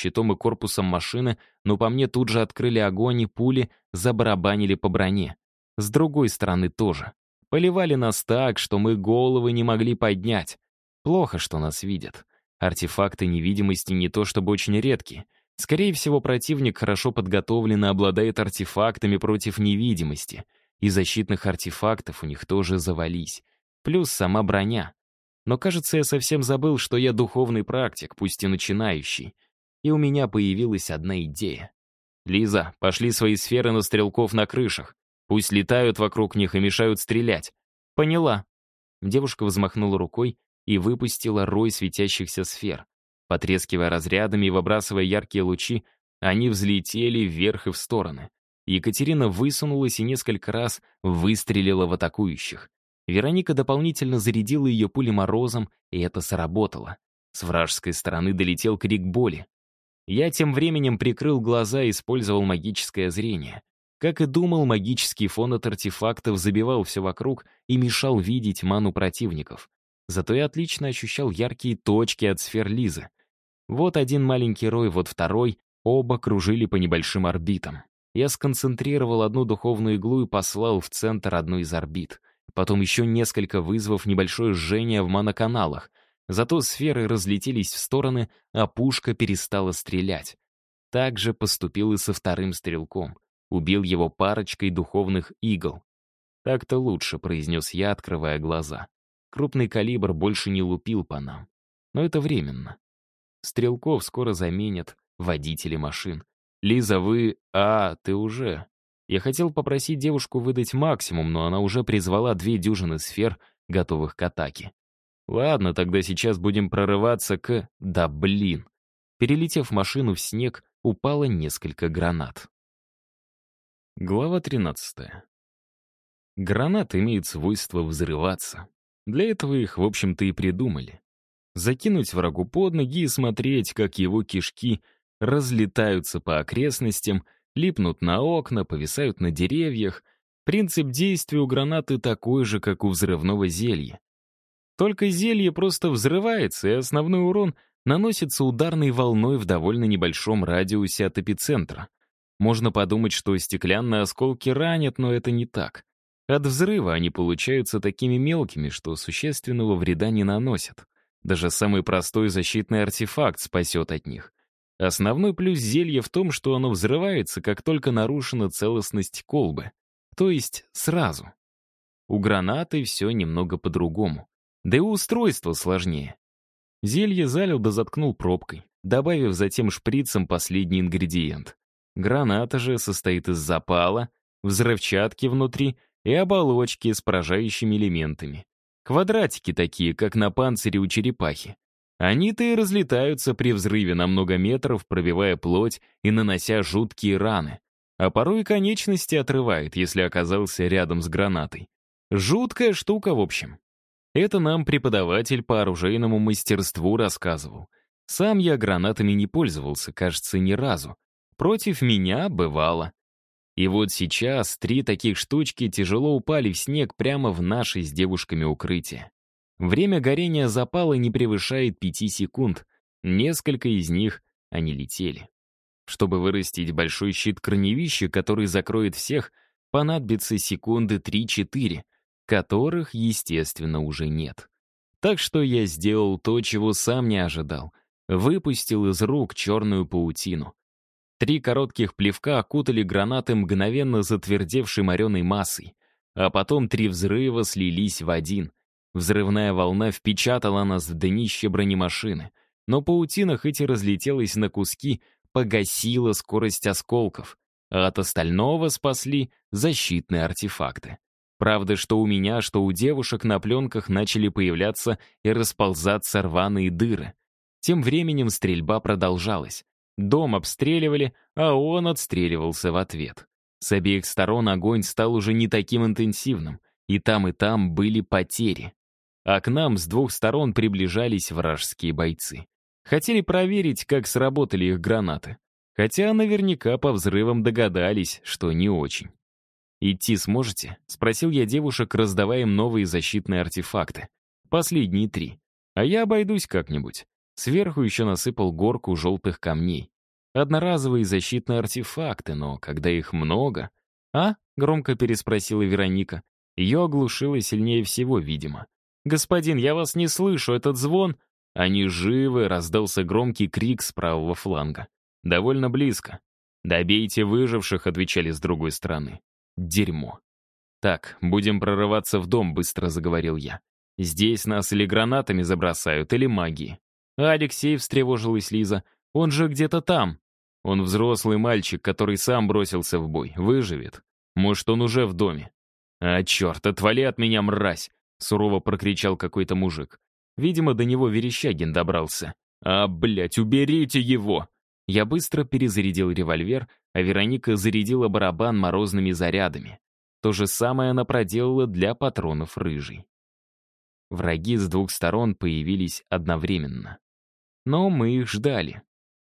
щитом и корпусом машины, но по мне тут же открыли огонь и пули забарабанили по броне. С другой стороны тоже. Поливали нас так, что мы головы не могли поднять. Плохо, что нас видят. Артефакты невидимости не то чтобы очень редкие. Скорее всего, противник хорошо подготовлен и обладает артефактами против невидимости. И защитных артефактов у них тоже завались. Плюс сама броня. Но кажется, я совсем забыл, что я духовный практик, пусть и начинающий. И у меня появилась одна идея. «Лиза, пошли свои сферы на стрелков на крышах. Пусть летают вокруг них и мешают стрелять». «Поняла». Девушка взмахнула рукой и выпустила рой светящихся сфер. Потрескивая разрядами и выбрасывая яркие лучи, они взлетели вверх и в стороны. Екатерина высунулась и несколько раз выстрелила в атакующих. Вероника дополнительно зарядила ее пулеморозом, и это сработало. С вражеской стороны долетел крик боли. Я тем временем прикрыл глаза и использовал магическое зрение. Как и думал, магический фон от артефактов забивал все вокруг и мешал видеть ману противников. Зато я отлично ощущал яркие точки от сфер Лизы. Вот один маленький рой, вот второй, оба кружили по небольшим орбитам. Я сконцентрировал одну духовную иглу и послал в центр одну из орбит. Потом еще несколько вызвав небольшое жжение в моноканалах. Зато сферы разлетелись в стороны, а пушка перестала стрелять. Так же поступил и со вторым стрелком. Убил его парочкой духовных игл. «Так-то лучше», — произнес я, открывая глаза. Крупный калибр больше не лупил по нам. Но это временно. Стрелков скоро заменят водители машин. «Лиза, вы... А, ты уже...» Я хотел попросить девушку выдать максимум, но она уже призвала две дюжины сфер, готовых к атаке. Ладно, тогда сейчас будем прорываться к... Да блин. Перелетев машину в снег, упало несколько гранат. Глава 13. Гранаты имеют свойство взрываться. Для этого их, в общем-то, и придумали. Закинуть врагу под ноги и смотреть, как его кишки разлетаются по окрестностям — липнут на окна, повисают на деревьях. Принцип действия у гранаты такой же, как у взрывного зелья. Только зелье просто взрывается, и основной урон наносится ударной волной в довольно небольшом радиусе от эпицентра. Можно подумать, что стеклянные осколки ранят, но это не так. От взрыва они получаются такими мелкими, что существенного вреда не наносят. Даже самый простой защитный артефакт спасет от них. Основной плюс зелья в том, что оно взрывается, как только нарушена целостность колбы. То есть сразу. У гранаты все немного по-другому. Да и устройство сложнее. Зелье залил да заткнул пробкой, добавив затем шприцем последний ингредиент. Граната же состоит из запала, взрывчатки внутри и оболочки с поражающими элементами. Квадратики такие, как на панцире у черепахи. Они-то и разлетаются при взрыве на много метров, пробивая плоть и нанося жуткие раны. А порой конечности отрывает, если оказался рядом с гранатой. Жуткая штука, в общем. Это нам преподаватель по оружейному мастерству рассказывал. Сам я гранатами не пользовался, кажется, ни разу. Против меня бывало. И вот сейчас три таких штучки тяжело упали в снег прямо в наше с девушками укрытие. Время горения запала не превышает 5 секунд. Несколько из них они летели. Чтобы вырастить большой щит корневища, который закроет всех, понадобится секунды 3-4, которых, естественно, уже нет. Так что я сделал то, чего сам не ожидал. Выпустил из рук черную паутину. Три коротких плевка окутали гранаты мгновенно затвердевшей мореной массой, а потом три взрыва слились в один — Взрывная волна впечатала нас в днище бронемашины, но паутина хоть и разлетелась на куски, погасила скорость осколков, а от остального спасли защитные артефакты. Правда, что у меня, что у девушек на пленках начали появляться и расползаться рваные дыры. Тем временем стрельба продолжалась. Дом обстреливали, а он отстреливался в ответ. С обеих сторон огонь стал уже не таким интенсивным, и там и там были потери а к нам с двух сторон приближались вражеские бойцы. Хотели проверить, как сработали их гранаты. Хотя наверняка по взрывам догадались, что не очень. «Идти сможете?» — спросил я девушек, раздавая им новые защитные артефакты. Последние три. А я обойдусь как-нибудь. Сверху еще насыпал горку желтых камней. Одноразовые защитные артефакты, но когда их много... «А?» — громко переспросила Вероника. Ее оглушило сильнее всего, видимо. «Господин, я вас не слышу, этот звон...» «Они живы!» — раздался громкий крик с правого фланга. «Довольно близко». «Добейте выживших», — отвечали с другой стороны. «Дерьмо». «Так, будем прорываться в дом», — быстро заговорил я. «Здесь нас или гранатами забросают, или магией». «Алексей», — встревожилась Лиза, — «он же где-то там». «Он взрослый мальчик, который сам бросился в бой. Выживет. Может, он уже в доме». «А, черт, отвали от меня, мразь!» — сурово прокричал какой-то мужик. Видимо, до него Верещагин добрался. «А, блядь, уберите его!» Я быстро перезарядил револьвер, а Вероника зарядила барабан морозными зарядами. То же самое она проделала для патронов рыжий. Враги с двух сторон появились одновременно. Но мы их ждали.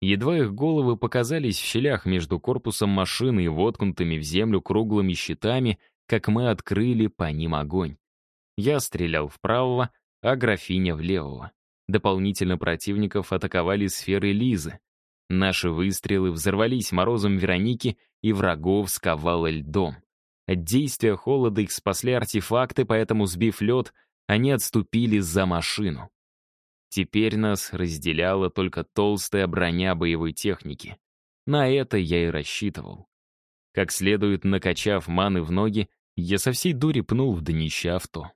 Едва их головы показались в щелях между корпусом машины и воткнутыми в землю круглыми щитами, как мы открыли по ним огонь. Я стрелял в правого, а графиня в левого. Дополнительно противников атаковали сферы Лизы. Наши выстрелы взорвались морозом Вероники, и врагов сковало льдом. От действия холода их спасли артефакты, поэтому, сбив лед, они отступили за машину. Теперь нас разделяла только толстая броня боевой техники. На это я и рассчитывал. Как следует накачав маны в ноги, я со всей дури пнул в днище авто.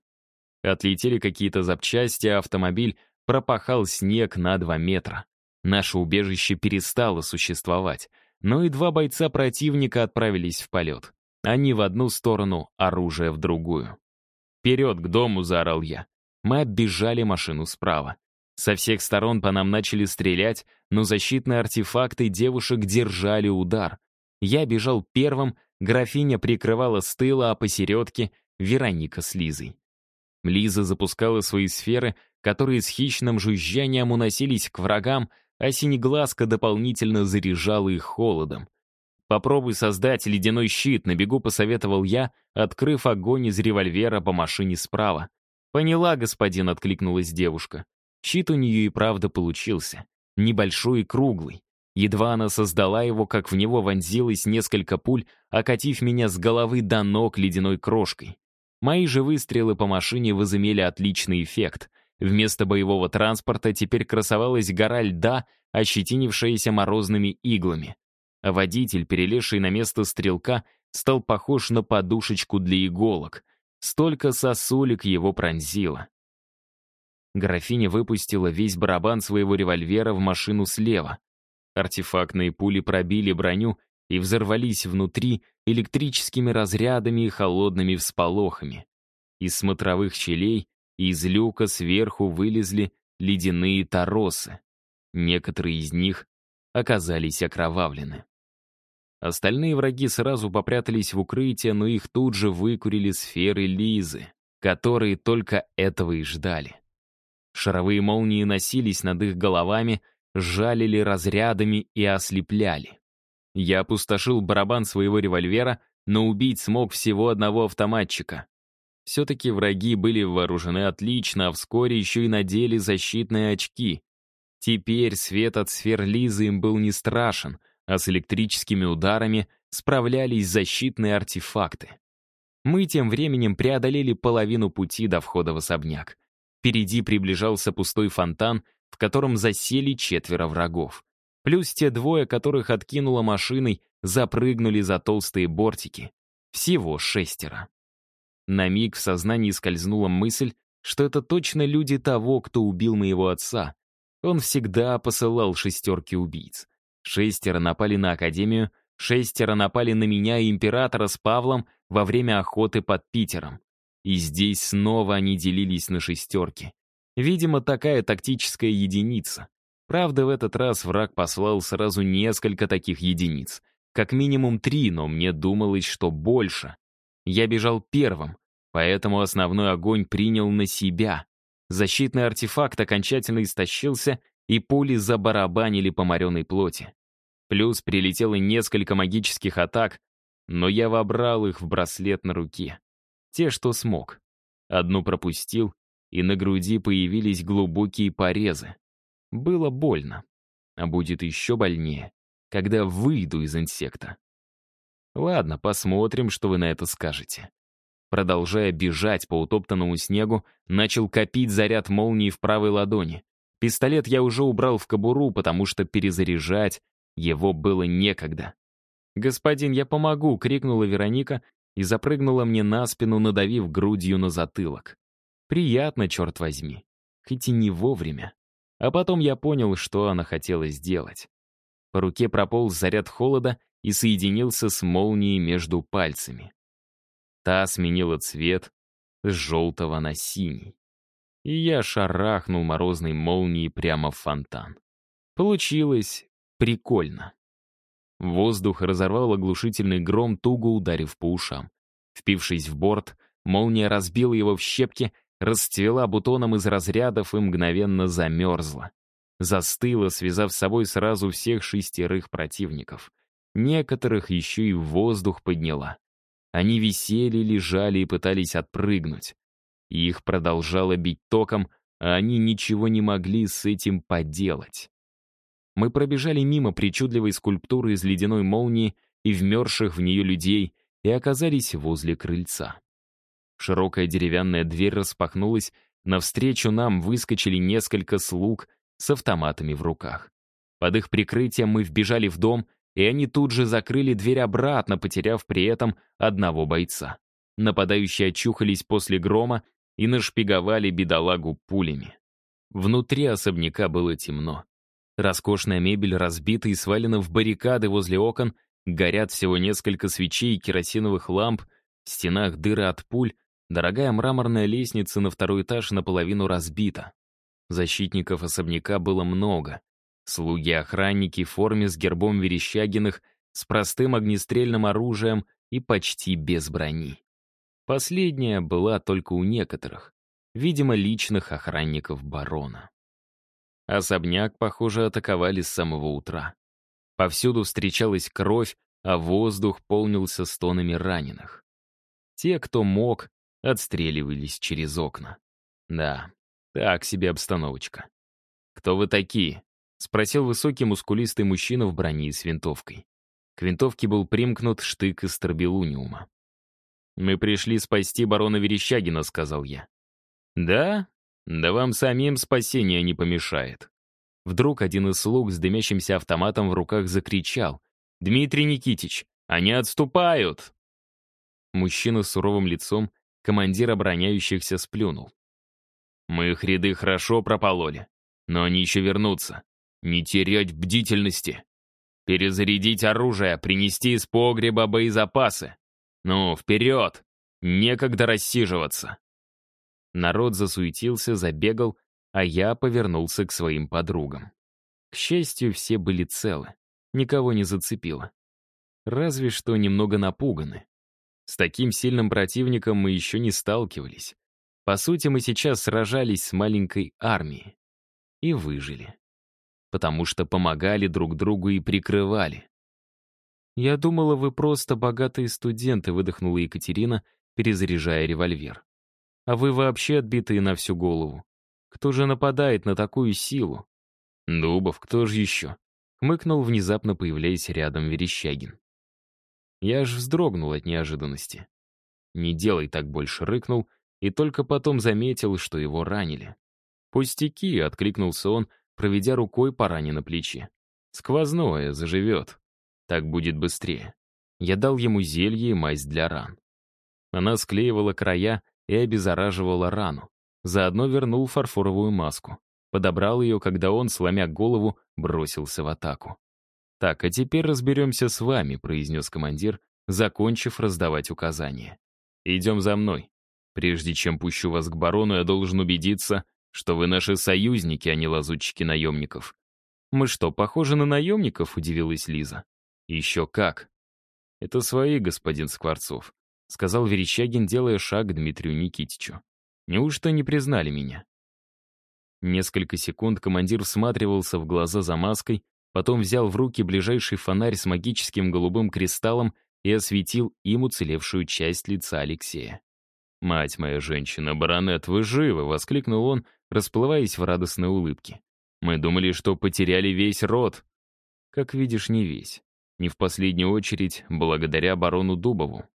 Отлетели какие-то запчасти, а автомобиль пропахал снег на два метра. Наше убежище перестало существовать, но и два бойца противника отправились в полет. Они в одну сторону, оружие в другую. «Вперед, к дому!» — заорал я. Мы оббежали машину справа. Со всех сторон по нам начали стрелять, но защитные артефакты девушек держали удар. Я бежал первым, графиня прикрывала с тыла, а посередке — Вероника с Лизой. Лиза запускала свои сферы, которые с хищным жужжанием уносились к врагам, а синеглазка дополнительно заряжала их холодом. «Попробуй создать ледяной щит», — на бегу посоветовал я, открыв огонь из револьвера по машине справа. «Поняла, господин», — откликнулась девушка. Щит у нее и правда получился. Небольшой и круглый. Едва она создала его, как в него вонзилось несколько пуль, окатив меня с головы до ног ледяной крошкой. Мои же выстрелы по машине возымели отличный эффект. Вместо боевого транспорта теперь красовалась гора льда, ощетинившаяся морозными иглами. А водитель, перелезший на место стрелка, стал похож на подушечку для иголок. Столько сосулек его пронзило. Графиня выпустила весь барабан своего револьвера в машину слева. Артефактные пули пробили броню и взорвались внутри электрическими разрядами и холодными всполохами. Из смотровых щелей из люка сверху вылезли ледяные торосы. Некоторые из них оказались окровавлены. Остальные враги сразу попрятались в укрытие, но их тут же выкурили сферы Лизы, которые только этого и ждали. Шаровые молнии носились над их головами, жалили разрядами и ослепляли. Я опустошил барабан своего револьвера, но убить смог всего одного автоматчика. Все-таки враги были вооружены отлично, а вскоре еще и надели защитные очки. Теперь свет от сфер Лизы им был не страшен, а с электрическими ударами справлялись защитные артефакты. Мы тем временем преодолели половину пути до входа в особняк. Впереди приближался пустой фонтан, в котором засели четверо врагов. Плюс те двое, которых откинуло машиной, запрыгнули за толстые бортики. Всего шестеро. На миг в сознании скользнула мысль, что это точно люди того, кто убил моего отца. Он всегда посылал шестерки убийц. Шестеро напали на Академию, шестеро напали на меня и Императора с Павлом во время охоты под Питером. И здесь снова они делились на шестерки. Видимо, такая тактическая единица. Правда, в этот раз враг послал сразу несколько таких единиц. Как минимум три, но мне думалось, что больше. Я бежал первым, поэтому основной огонь принял на себя. Защитный артефакт окончательно истощился, и пули забарабанили по мореной плоти. Плюс прилетело несколько магических атак, но я вобрал их в браслет на руке. Те, что смог. Одну пропустил, и на груди появились глубокие порезы. Было больно. А будет еще больнее, когда выйду из инсекта. Ладно, посмотрим, что вы на это скажете. Продолжая бежать по утоптанному снегу, начал копить заряд молнии в правой ладони. Пистолет я уже убрал в кобуру, потому что перезаряжать его было некогда. «Господин, я помогу!» — крикнула Вероника и запрыгнула мне на спину, надавив грудью на затылок. Приятно, черт возьми. Хоть и не вовремя. А потом я понял, что она хотела сделать. По руке прополз заряд холода и соединился с молнией между пальцами. Та сменила цвет с желтого на синий. И я шарахнул морозной молнией прямо в фонтан. Получилось прикольно. Воздух разорвал оглушительный гром, туго ударив по ушам. Впившись в борт, молния разбила его в щепки, расцвела бутоном из разрядов и мгновенно замерзла. Застыла, связав с собой сразу всех шестерых противников. Некоторых еще и в воздух подняла. Они висели, лежали и пытались отпрыгнуть. Их продолжало бить током, а они ничего не могли с этим поделать. Мы пробежали мимо причудливой скульптуры из ледяной молнии и вмерзших в нее людей и оказались возле крыльца. Широкая деревянная дверь распахнулась, навстречу нам выскочили несколько слуг с автоматами в руках. Под их прикрытием мы вбежали в дом и они тут же закрыли дверь обратно, потеряв при этом одного бойца. Нападающие очухались после грома и нашпиговали бедолагу пулями. Внутри особняка было темно. Роскошная мебель разбита и свалена в баррикады возле окон, горят всего несколько свечей и керосиновых ламп, в стенах дыры от пуль, дорогая мраморная лестница на второй этаж наполовину разбита. Защитников особняка было много, Слуги-охранники в форме с гербом Верещагиных, с простым огнестрельным оружием и почти без брони. Последняя была только у некоторых, видимо, личных охранников барона. Особняк, похоже, атаковали с самого утра. Повсюду встречалась кровь, а воздух полнился стонами раненых. Те, кто мог, отстреливались через окна. Да, так себе обстановочка. «Кто вы такие?» — спросил высокий мускулистый мужчина в броне с винтовкой. К винтовке был примкнут штык из торбелуниума. «Мы пришли спасти барона Верещагина», — сказал я. «Да? Да вам самим спасение не помешает». Вдруг один из слуг с дымящимся автоматом в руках закричал. «Дмитрий Никитич, они отступают!» Мужчина с суровым лицом, командир обороняющихся, сплюнул. «Мы их ряды хорошо пропололи, но они еще вернутся. Не терять бдительности. Перезарядить оружие, принести из погреба боезапасы. Ну, вперед! Некогда рассиживаться. Народ засуетился, забегал, а я повернулся к своим подругам. К счастью, все были целы. Никого не зацепило. Разве что немного напуганы. С таким сильным противником мы еще не сталкивались. По сути, мы сейчас сражались с маленькой армией. И выжили потому что помогали друг другу и прикрывали. «Я думала, вы просто богатые студенты», — выдохнула Екатерина, перезаряжая револьвер. «А вы вообще отбитые на всю голову. Кто же нападает на такую силу?» «Дубов, кто же еще?» — хмыкнул, внезапно появляясь рядом Верещагин. Я аж вздрогнул от неожиданности. «Не делай так больше», — рыкнул, и только потом заметил, что его ранили. «Пустяки», — откликнулся он, проведя рукой по ране на плече. «Сквозное, заживет. Так будет быстрее». Я дал ему зелье и мазь для ран. Она склеивала края и обеззараживала рану. Заодно вернул фарфоровую маску. Подобрал ее, когда он, сломя голову, бросился в атаку. «Так, а теперь разберемся с вами», — произнес командир, закончив раздавать указания. «Идем за мной. Прежде чем пущу вас к барону, я должен убедиться, что вы наши союзники, а не лазутчики наемников». «Мы что, похожи на наемников?» — удивилась Лиза. «Еще как». «Это свои, господин Скворцов», — сказал Верещагин, делая шаг к Дмитрию Никитичу. «Неужто не признали меня?» Несколько секунд командир всматривался в глаза за маской, потом взял в руки ближайший фонарь с магическим голубым кристаллом и осветил им уцелевшую часть лица Алексея. «Мать моя женщина, баронет, вы живы!» — воскликнул он, расплываясь в радостной улыбке. Мы думали, что потеряли весь род. Как видишь, не весь. Не в последнюю очередь, благодаря барону Дубову.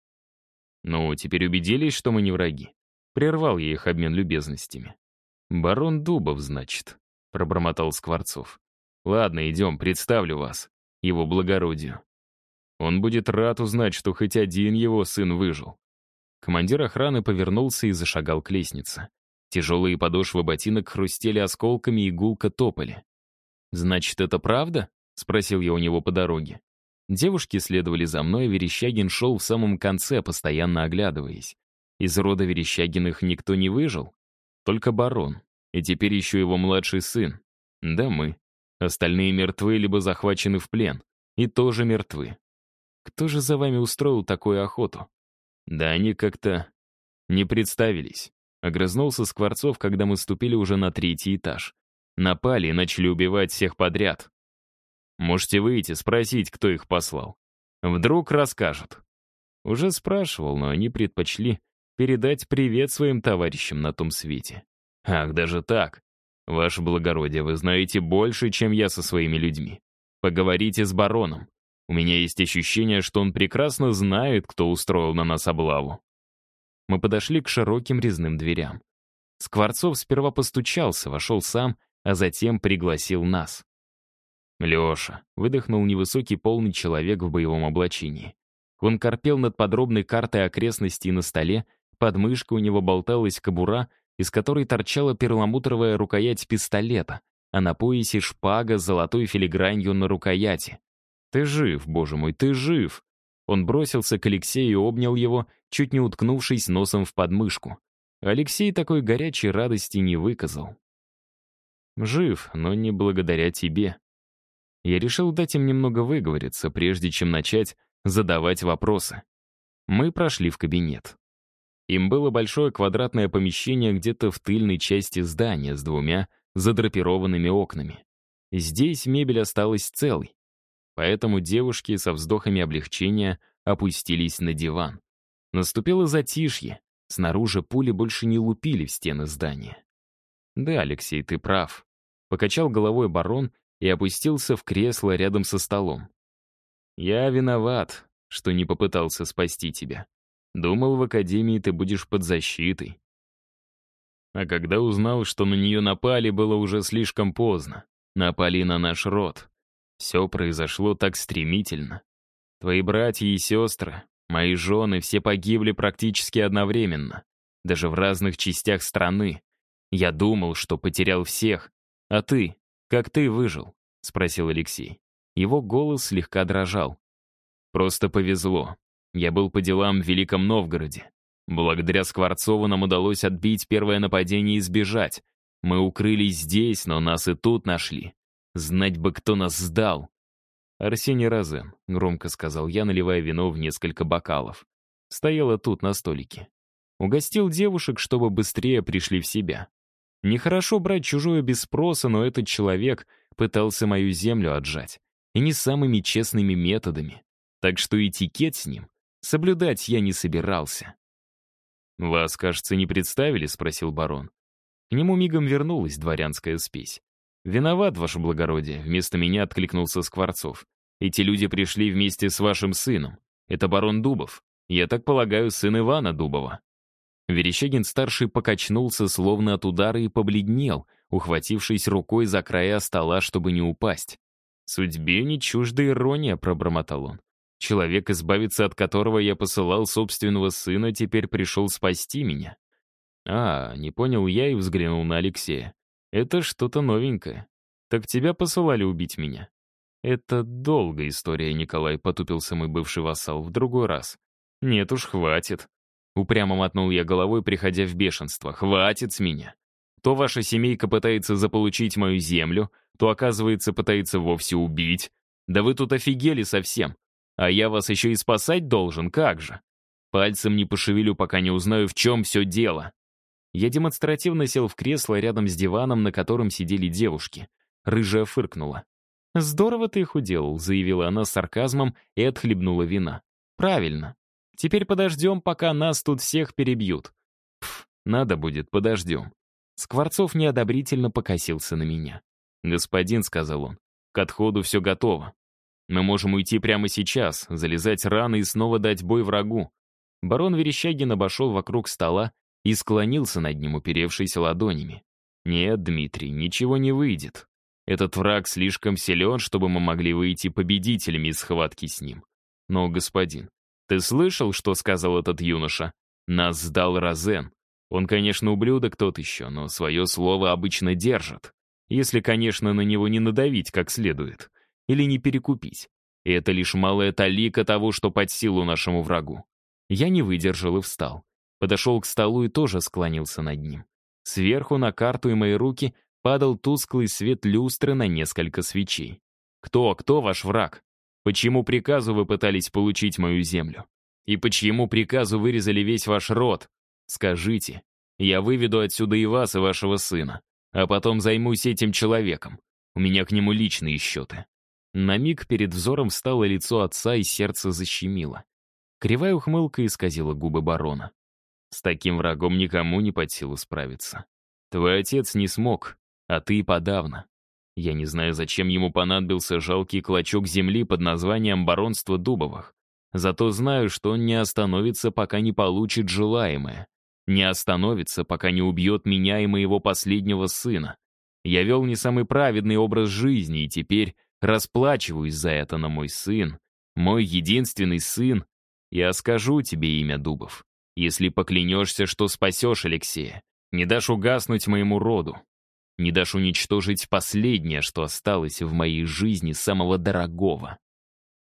Ну, теперь убедились, что мы не враги. Прервал я их обмен любезностями. «Барон Дубов, значит», — пробормотал Скворцов. «Ладно, идем, представлю вас, его благородию. Он будет рад узнать, что хоть один его сын выжил». Командир охраны повернулся и зашагал к лестнице. Тяжелые подошвы ботинок хрустели осколками и гулко топали. «Значит, это правда?» — спросил я у него по дороге. Девушки следовали за мной, Верещагин шел в самом конце, постоянно оглядываясь. Из рода Верещагиных никто не выжил? Только барон. И теперь еще его младший сын. Да мы. Остальные мертвы либо захвачены в плен. И тоже мертвы. Кто же за вами устроил такую охоту? Да они как-то не представились. Огрызнулся Скворцов, когда мы ступили уже на третий этаж. Напали и начали убивать всех подряд. Можете выйти, спросить, кто их послал. Вдруг расскажут. Уже спрашивал, но они предпочли передать привет своим товарищам на том свете. Ах, даже так. Ваше благородие, вы знаете больше, чем я со своими людьми. Поговорите с бароном. У меня есть ощущение, что он прекрасно знает, кто устроил на нас облаву. Мы подошли к широким резным дверям. Скворцов сперва постучался, вошел сам, а затем пригласил нас. «Леша», — выдохнул невысокий полный человек в боевом облачении. Он корпел над подробной картой окрестностей на столе, под мышкой у него болталась кобура, из которой торчала перламутровая рукоять пистолета, а на поясе шпага с золотой филигранью на рукояти. «Ты жив, боже мой, ты жив!» Он бросился к Алексею и обнял его, чуть не уткнувшись носом в подмышку. Алексей такой горячей радости не выказал. «Жив, но не благодаря тебе». Я решил дать им немного выговориться, прежде чем начать задавать вопросы. Мы прошли в кабинет. Им было большое квадратное помещение где-то в тыльной части здания с двумя задрапированными окнами. Здесь мебель осталась целой, Поэтому девушки со вздохами облегчения опустились на диван. Наступило затишье. Снаружи пули больше не лупили в стены здания. «Да, Алексей, ты прав», — покачал головой барон и опустился в кресло рядом со столом. «Я виноват, что не попытался спасти тебя. Думал, в академии ты будешь под защитой». А когда узнал, что на нее напали, было уже слишком поздно. Напали на наш род. Все произошло так стремительно. Твои братья и сестры, мои жены, все погибли практически одновременно, даже в разных частях страны. Я думал, что потерял всех. А ты? Как ты выжил? Спросил Алексей. Его голос слегка дрожал. Просто повезло. Я был по делам в Великом Новгороде. Благодаря Скворцову нам удалось отбить первое нападение и сбежать. Мы укрылись здесь, но нас и тут нашли. Знать бы, кто нас сдал. Арсений Розен, громко сказал я, наливая вино в несколько бокалов. Стояла тут, на столике. Угостил девушек, чтобы быстрее пришли в себя. Нехорошо брать чужое без спроса, но этот человек пытался мою землю отжать. И не самыми честными методами. Так что этикет с ним соблюдать я не собирался. «Вас, кажется, не представили?» — спросил барон. К нему мигом вернулась дворянская спесь. «Виноват, ваше благородие», — вместо меня откликнулся Скворцов. «Эти люди пришли вместе с вашим сыном. Это барон Дубов. Я так полагаю, сын Ивана Дубова». Верещагин-старший покачнулся, словно от удара, и побледнел, ухватившись рукой за края стола, чтобы не упасть. «Судьбе не чужда ирония», — пробормотал он. «Человек, избавиться от которого я посылал собственного сына, теперь пришел спасти меня». «А, не понял я и взглянул на Алексея. Это что-то новенькое. Так тебя посылали убить меня. Это долгая история, Николай, потупился мой бывший вассал в другой раз. Нет уж, хватит. Упрямо мотнул я головой, приходя в бешенство. Хватит с меня. То ваша семейка пытается заполучить мою землю, то, оказывается, пытается вовсе убить. Да вы тут офигели совсем. А я вас еще и спасать должен, как же? Пальцем не пошевелю, пока не узнаю, в чем все дело. Я демонстративно сел в кресло рядом с диваном, на котором сидели девушки. Рыжая фыркнула. «Здорово ты их уделал», — заявила она с сарказмом и отхлебнула вина. «Правильно. Теперь подождем, пока нас тут всех перебьют». «Пф, надо будет, подождем». Скворцов неодобрительно покосился на меня. «Господин», — сказал он, — «к отходу все готово. Мы можем уйти прямо сейчас, залезать раны и снова дать бой врагу». Барон Верещагин обошел вокруг стола и склонился над ним, уперевшись ладонями. «Нет, Дмитрий, ничего не выйдет. Этот враг слишком силен, чтобы мы могли выйти победителями из схватки с ним. Но, господин, ты слышал, что сказал этот юноша? Нас сдал Розен. Он, конечно, ублюдок тот еще, но свое слово обычно держит. Если, конечно, на него не надавить как следует. Или не перекупить. И это лишь малая талика того, что под силу нашему врагу. Я не выдержал и встал. Подошел к столу и тоже склонился над ним. Сверху на карту и мои руки падал тусклый свет люстры на несколько свечей. «Кто, кто ваш враг? Почему приказу вы пытались получить мою землю? И почему приказу вырезали весь ваш род? Скажите, я выведу отсюда и вас, и вашего сына, а потом займусь этим человеком. У меня к нему личные счеты». На миг перед взором встало лицо отца, и сердце защемило. Кривая ухмылка исказила губы барона. С таким врагом никому не под силу справиться. Твой отец не смог, а ты подавно. Я не знаю, зачем ему понадобился жалкий клочок земли под названием баронство Дубовых. Зато знаю, что он не остановится, пока не получит желаемое. Не остановится, пока не убьет меня и моего последнего сына. Я вел не самый праведный образ жизни, и теперь расплачиваюсь за это на мой сын. Мой единственный сын. Я скажу тебе имя Дубов. Если поклянешься, что спасешь Алексея, не дашь угаснуть моему роду не дашь уничтожить последнее, что осталось в моей жизни самого дорогого.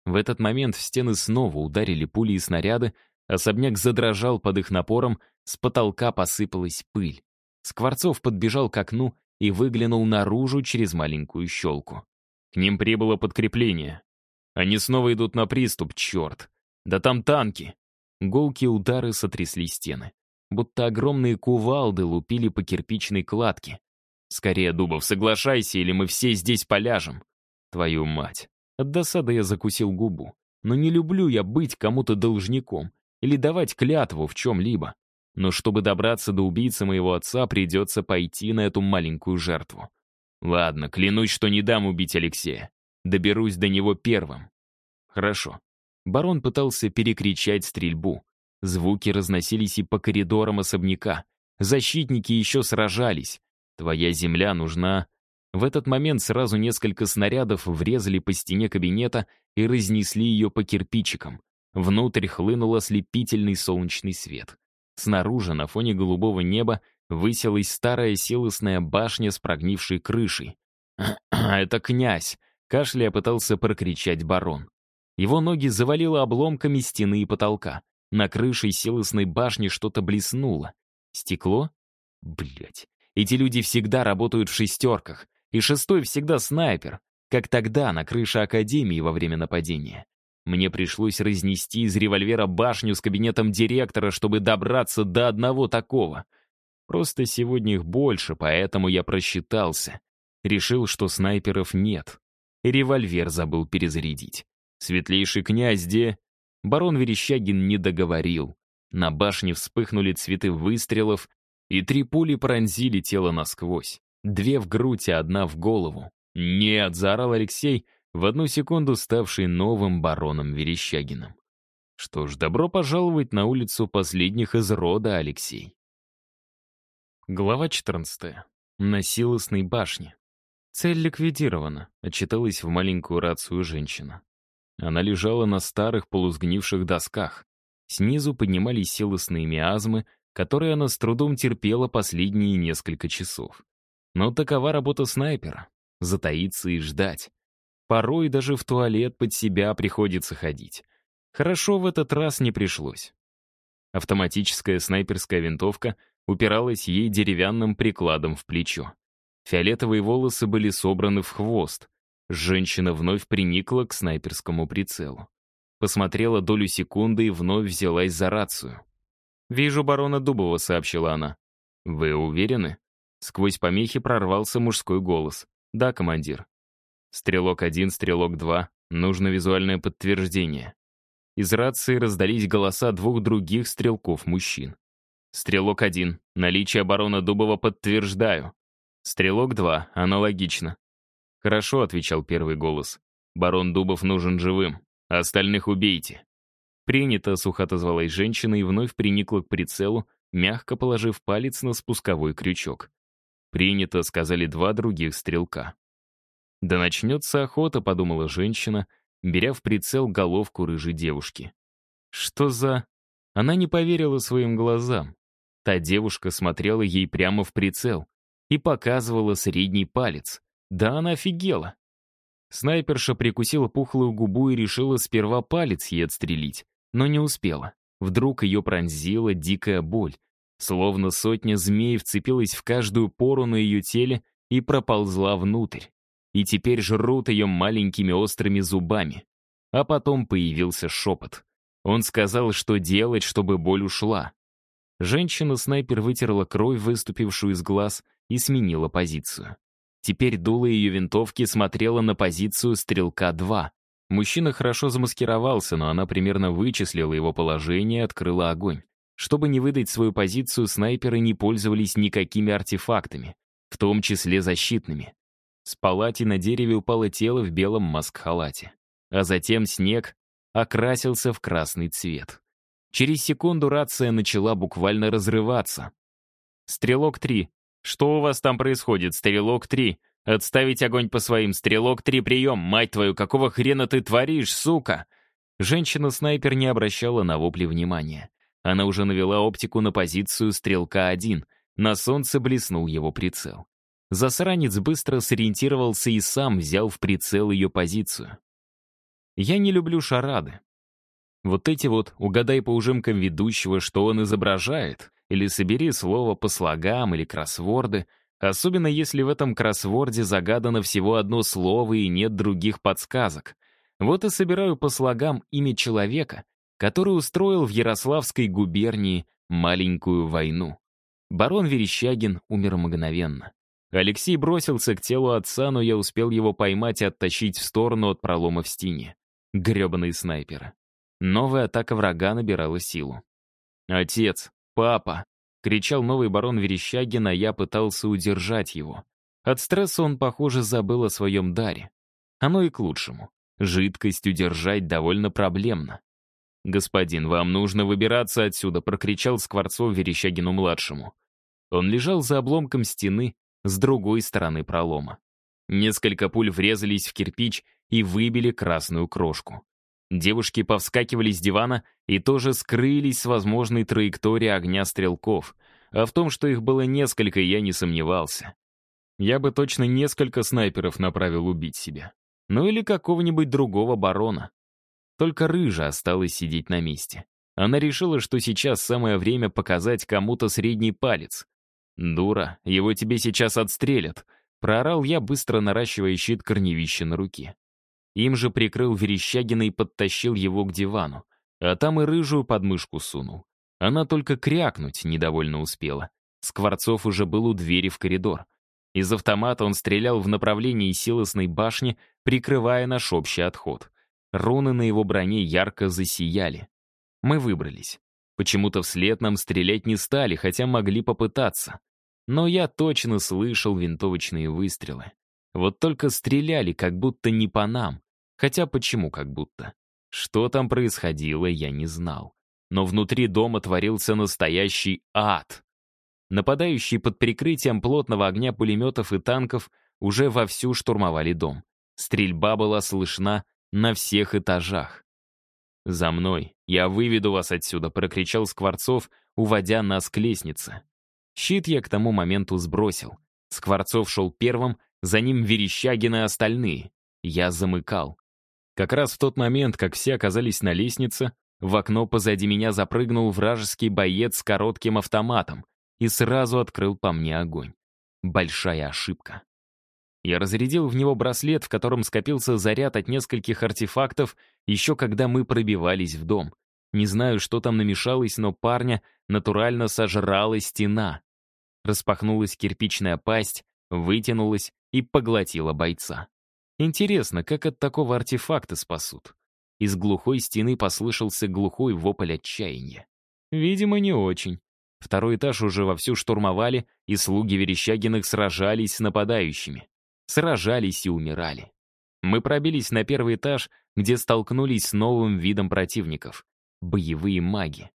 В этот момент в стены снова ударили пули и снаряды, особняк задрожал под их напором, с потолка посыпалась пыль. Скворцов подбежал к окну и выглянул наружу через маленькую щелку. К ним прибыло подкрепление. Они снова идут на приступ, черт. Да там танки. Голки удары сотрясли стены. Будто огромные кувалды лупили по кирпичной кладке. «Скорее, Дубов, соглашайся, или мы все здесь поляжем». «Твою мать». От досады я закусил губу. Но не люблю я быть кому-то должником или давать клятву в чем-либо. Но чтобы добраться до убийцы моего отца, придется пойти на эту маленькую жертву. Ладно, клянусь, что не дам убить Алексея. Доберусь до него первым. Хорошо. Барон пытался перекричать стрельбу. Звуки разносились и по коридорам особняка. Защитники еще сражались. Твоя земля нужна...» В этот момент сразу несколько снарядов врезали по стене кабинета и разнесли ее по кирпичикам. Внутрь хлынул ослепительный солнечный свет. Снаружи, на фоне голубого неба, высилась старая силосная башня с прогнившей крышей. «Это князь!» — кашляя пытался прокричать барон. Его ноги завалило обломками стены и потолка. На крыше силосной башни что-то блеснуло. Стекло? Блять. Эти люди всегда работают в шестерках, и шестой всегда снайпер, как тогда на крыше Академии во время нападения. Мне пришлось разнести из револьвера башню с кабинетом директора, чтобы добраться до одного такого. Просто сегодня их больше, поэтому я просчитался. Решил, что снайперов нет. Револьвер забыл перезарядить. Светлейший князь где? Барон Верещагин не договорил. На башне вспыхнули цветы выстрелов, и три пули пронзили тело насквозь. Две в грудь, а одна в голову. «Нет!» — заорал Алексей, в одну секунду ставший новым бароном Верещагиным. Что ж, добро пожаловать на улицу последних из рода, Алексей. Глава 14. На силосной башне. Цель ликвидирована, отчиталась в маленькую рацию женщина. Она лежала на старых полусгнивших досках. Снизу поднимались силосные миазмы, которые она с трудом терпела последние несколько часов. Но такова работа снайпера — затаиться и ждать. Порой даже в туалет под себя приходится ходить. Хорошо в этот раз не пришлось. Автоматическая снайперская винтовка упиралась ей деревянным прикладом в плечо. Фиолетовые волосы были собраны в хвост. Женщина вновь приникла к снайперскому прицелу. Посмотрела долю секунды и вновь взялась за рацию. «Вижу барона Дубова», — сообщила она. «Вы уверены?» Сквозь помехи прорвался мужской голос. «Да, командир». «Стрелок один, стрелок два. Нужно визуальное подтверждение». Из рации раздались голоса двух других стрелков-мужчин. «Стрелок один. Наличие барона Дубова подтверждаю». «Стрелок два. Аналогично». «Хорошо», — отвечал первый голос. «Барон Дубов нужен живым. А остальных убейте». «Принято», — сухо отозвалась женщина и вновь приникла к прицелу, мягко положив палец на спусковой крючок. «Принято», — сказали два других стрелка. «Да начнется охота», — подумала женщина, беря в прицел головку рыжей девушки. «Что за...» Она не поверила своим глазам. Та девушка смотрела ей прямо в прицел и показывала средний палец. Да она офигела. Снайперша прикусила пухлую губу и решила сперва палец ей отстрелить, но не успела. Вдруг ее пронзила дикая боль. Словно сотня змей вцепилась в каждую пору на ее теле и проползла внутрь. И теперь жрут ее маленькими острыми зубами. А потом появился шепот. Он сказал, что делать, чтобы боль ушла. Женщина-снайпер вытерла кровь, выступившую из глаз, и сменила позицию. Теперь дуло ее винтовки смотрела на позицию стрелка-2. Мужчина хорошо замаскировался, но она примерно вычислила его положение и открыла огонь. Чтобы не выдать свою позицию, снайперы не пользовались никакими артефактами, в том числе защитными. С палати на дереве упало тело в белом маск-халате. А затем снег окрасился в красный цвет. Через секунду рация начала буквально разрываться. «Стрелок-3, что у вас там происходит, Стрелок-3? Отставить огонь по своим, Стрелок-3, прием! Мать твою, какого хрена ты творишь, сука?» Женщина-снайпер не обращала на вопли внимания. Она уже навела оптику на позицию Стрелка-1. На солнце блеснул его прицел. Засранец быстро сориентировался и сам взял в прицел ее позицию. Я не люблю шарады. Вот эти вот «угадай по ужимкам ведущего, что он изображает», или «собери слово по слогам» или кроссворды, особенно если в этом кроссворде загадано всего одно слово и нет других подсказок. Вот и собираю по слогам имя человека, который устроил в Ярославской губернии маленькую войну. Барон Верещагин умер мгновенно. Алексей бросился к телу отца, но я успел его поймать и оттащить в сторону от пролома в стене. Гребаные снайперы. Новая атака врага набирала силу. «Отец! Папа!» — кричал новый барон Верещагин, а я пытался удержать его. От стресса он, похоже, забыл о своем даре. Оно и к лучшему. Жидкость удержать довольно проблемно. «Господин, вам нужно выбираться отсюда», — прокричал Скворцов Верещагину-младшему. Он лежал за обломком стены с другой стороны пролома. Несколько пуль врезались в кирпич и выбили красную крошку. Девушки повскакивали с дивана и тоже скрылись с возможной траектории огня стрелков, а в том, что их было несколько, я не сомневался. Я бы точно несколько снайперов направил убить себя. Ну или какого-нибудь другого барона. Только рыжа осталась сидеть на месте. Она решила, что сейчас самое время показать кому-то средний палец. «Дура, его тебе сейчас отстрелят», — проорал я, быстро наращивая щит корневища на руке. Им же прикрыл Верещагина и подтащил его к дивану, а там и рыжую подмышку сунул. Она только крякнуть недовольно успела. Скворцов уже был у двери в коридор. Из автомата он стрелял в направлении силосной башни, прикрывая наш общий отход. Руны на его броне ярко засияли. Мы выбрались. Почему-то вслед нам стрелять не стали, хотя могли попытаться. Но я точно слышал винтовочные выстрелы. Вот только стреляли, как будто не по нам. Хотя почему как будто? Что там происходило, я не знал. Но внутри дома творился настоящий ад. Нападающие под прикрытием плотного огня пулеметов и танков уже вовсю штурмовали дом. Стрельба была слышна на всех этажах. «За мной! Я выведу вас отсюда!» — прокричал Скворцов, уводя нас к лестнице. Щит я к тому моменту сбросил. Скворцов шел первым, за ним Верещагин и остальные. Я замыкал. Как раз в тот момент, как все оказались на лестнице, в окно позади меня запрыгнул вражеский боец с коротким автоматом и сразу открыл по мне огонь. Большая ошибка. Я разрядил в него браслет, в котором скопился заряд от нескольких артефактов, еще когда мы пробивались в дом. Не знаю, что там намешалось, но парня натурально сожрала стена. Распахнулась кирпичная пасть, вытянулась и поглотила бойца. Интересно, как от такого артефакта спасут? Из глухой стены послышался глухой вопль отчаяния. Видимо, не очень. Второй этаж уже вовсю штурмовали, и слуги Верещагиных сражались с нападающими. сражались и умирали. Мы пробились на первый этаж, где столкнулись с новым видом противников — боевые маги.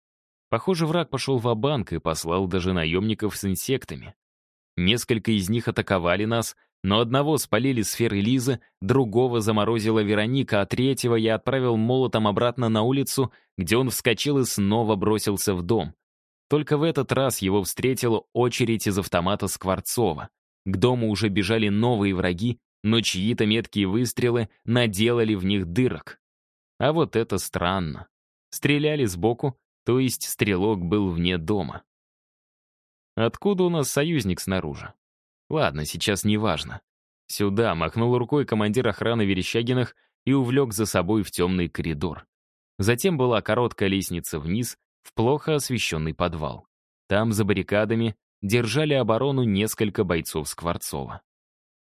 Похоже, враг пошел в банк и послал даже наемников с инсектами. Несколько из них атаковали нас, но одного спалили сферы Лизы, другого заморозила Вероника, а третьего я отправил молотом обратно на улицу, где он вскочил и снова бросился в дом. Только в этот раз его встретила очередь из автомата Скворцова. К дому уже бежали новые враги, но чьи-то меткие выстрелы наделали в них дырок. А вот это странно. Стреляли сбоку, то есть стрелок был вне дома. Откуда у нас союзник снаружи? Ладно, сейчас не важно. Сюда махнул рукой командир охраны Верещагинах и увлек за собой в темный коридор. Затем была короткая лестница вниз, в плохо освещенный подвал. Там, за баррикадами, держали оборону несколько бойцов Скворцова.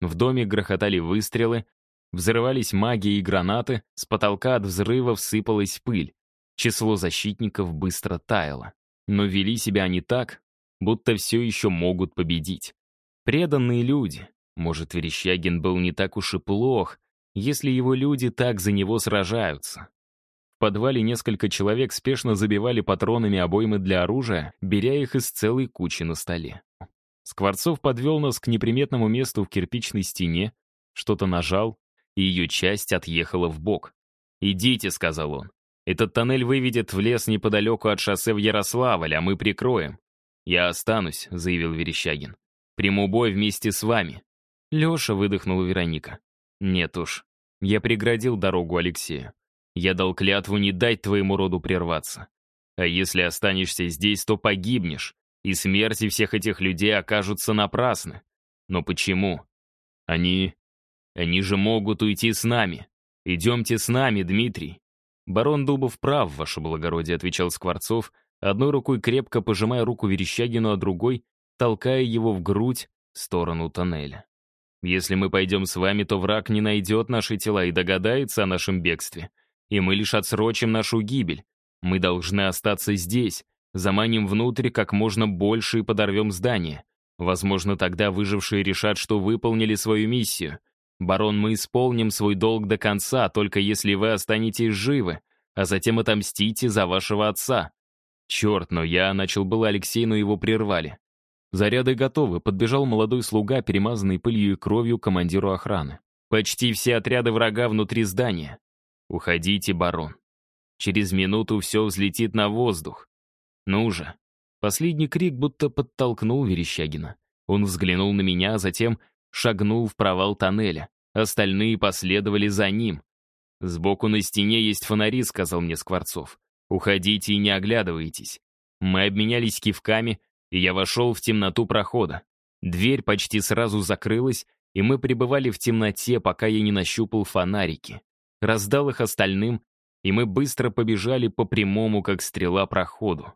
В доме грохотали выстрелы, взрывались маги и гранаты, с потолка от взрывов сыпалась пыль. Число защитников быстро таяло. Но вели себя они так, будто все еще могут победить. Преданные люди. Может, Верещагин был не так уж и плох, если его люди так за него сражаются. В подвале несколько человек спешно забивали патронами обоймы для оружия, беря их из целой кучи на столе. Скворцов подвел нас к неприметному месту в кирпичной стене, что-то нажал, и ее часть отъехала в бок. «Идите», — сказал он. «Этот тоннель выведет в лес неподалеку от шоссе в Ярославль, а мы прикроем». «Я останусь», — заявил Верещагин. «Приму бой вместе с вами». «Леша», — выдохнула Вероника. «Нет уж. Я преградил дорогу Алексею. Я дал клятву не дать твоему роду прерваться. А если останешься здесь, то погибнешь и смерти всех этих людей окажутся напрасны. Но почему? Они... Они же могут уйти с нами. Идемте с нами, Дмитрий. Барон Дубов прав, ваше благородие, отвечал Скворцов, одной рукой крепко пожимая руку Верещагину, а другой толкая его в грудь в сторону тоннеля. Если мы пойдем с вами, то враг не найдет наши тела и догадается о нашем бегстве. И мы лишь отсрочим нашу гибель. Мы должны остаться здесь, Заманим внутрь как можно больше и подорвем здание. Возможно, тогда выжившие решат, что выполнили свою миссию. Барон, мы исполним свой долг до конца, только если вы останетесь живы, а затем отомстите за вашего отца. Черт, но я начал было Алексей, но его прервали. Заряды готовы, подбежал молодой слуга, перемазанный пылью и кровью командиру охраны. Почти все отряды врага внутри здания. Уходите, барон. Через минуту все взлетит на воздух. «Ну же!» Последний крик будто подтолкнул Верещагина. Он взглянул на меня, а затем шагнул в провал тоннеля. Остальные последовали за ним. «Сбоку на стене есть фонари», — сказал мне Скворцов. «Уходите и не оглядывайтесь». Мы обменялись кивками, и я вошел в темноту прохода. Дверь почти сразу закрылась, и мы пребывали в темноте, пока я не нащупал фонарики. Раздал их остальным, и мы быстро побежали по прямому, как стрела, проходу.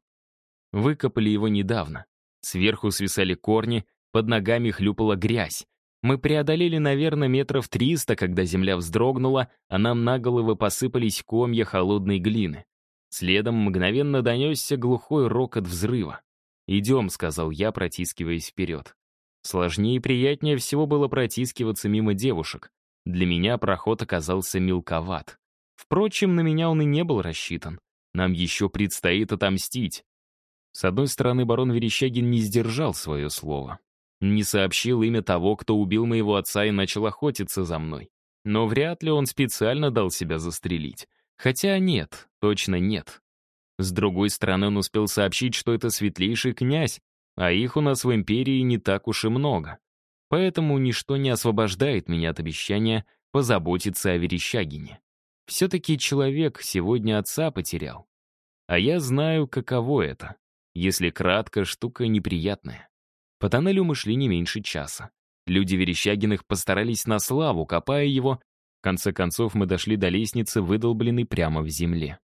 Выкопали его недавно. Сверху свисали корни, под ногами хлюпала грязь. Мы преодолели, наверное, метров триста, когда земля вздрогнула, а нам на головы посыпались комья холодной глины. Следом мгновенно донесся глухой рокот взрыва. «Идем», — сказал я, протискиваясь вперед. Сложнее и приятнее всего было протискиваться мимо девушек. Для меня проход оказался мелковат. Впрочем, на меня он и не был рассчитан. Нам еще предстоит отомстить. С одной стороны, барон Верещагин не сдержал свое слово. Не сообщил имя того, кто убил моего отца и начал охотиться за мной. Но вряд ли он специально дал себя застрелить. Хотя нет, точно нет. С другой стороны, он успел сообщить, что это светлейший князь, а их у нас в империи не так уж и много. Поэтому ничто не освобождает меня от обещания позаботиться о Верещагине. Все-таки человек сегодня отца потерял. А я знаю, каково это. Если кратко, штука неприятная. По тоннелю мы шли не меньше часа. Люди Верещагиных постарались на славу, копая его. Конце концов мы дошли до лестницы, выдолбленной прямо в земле.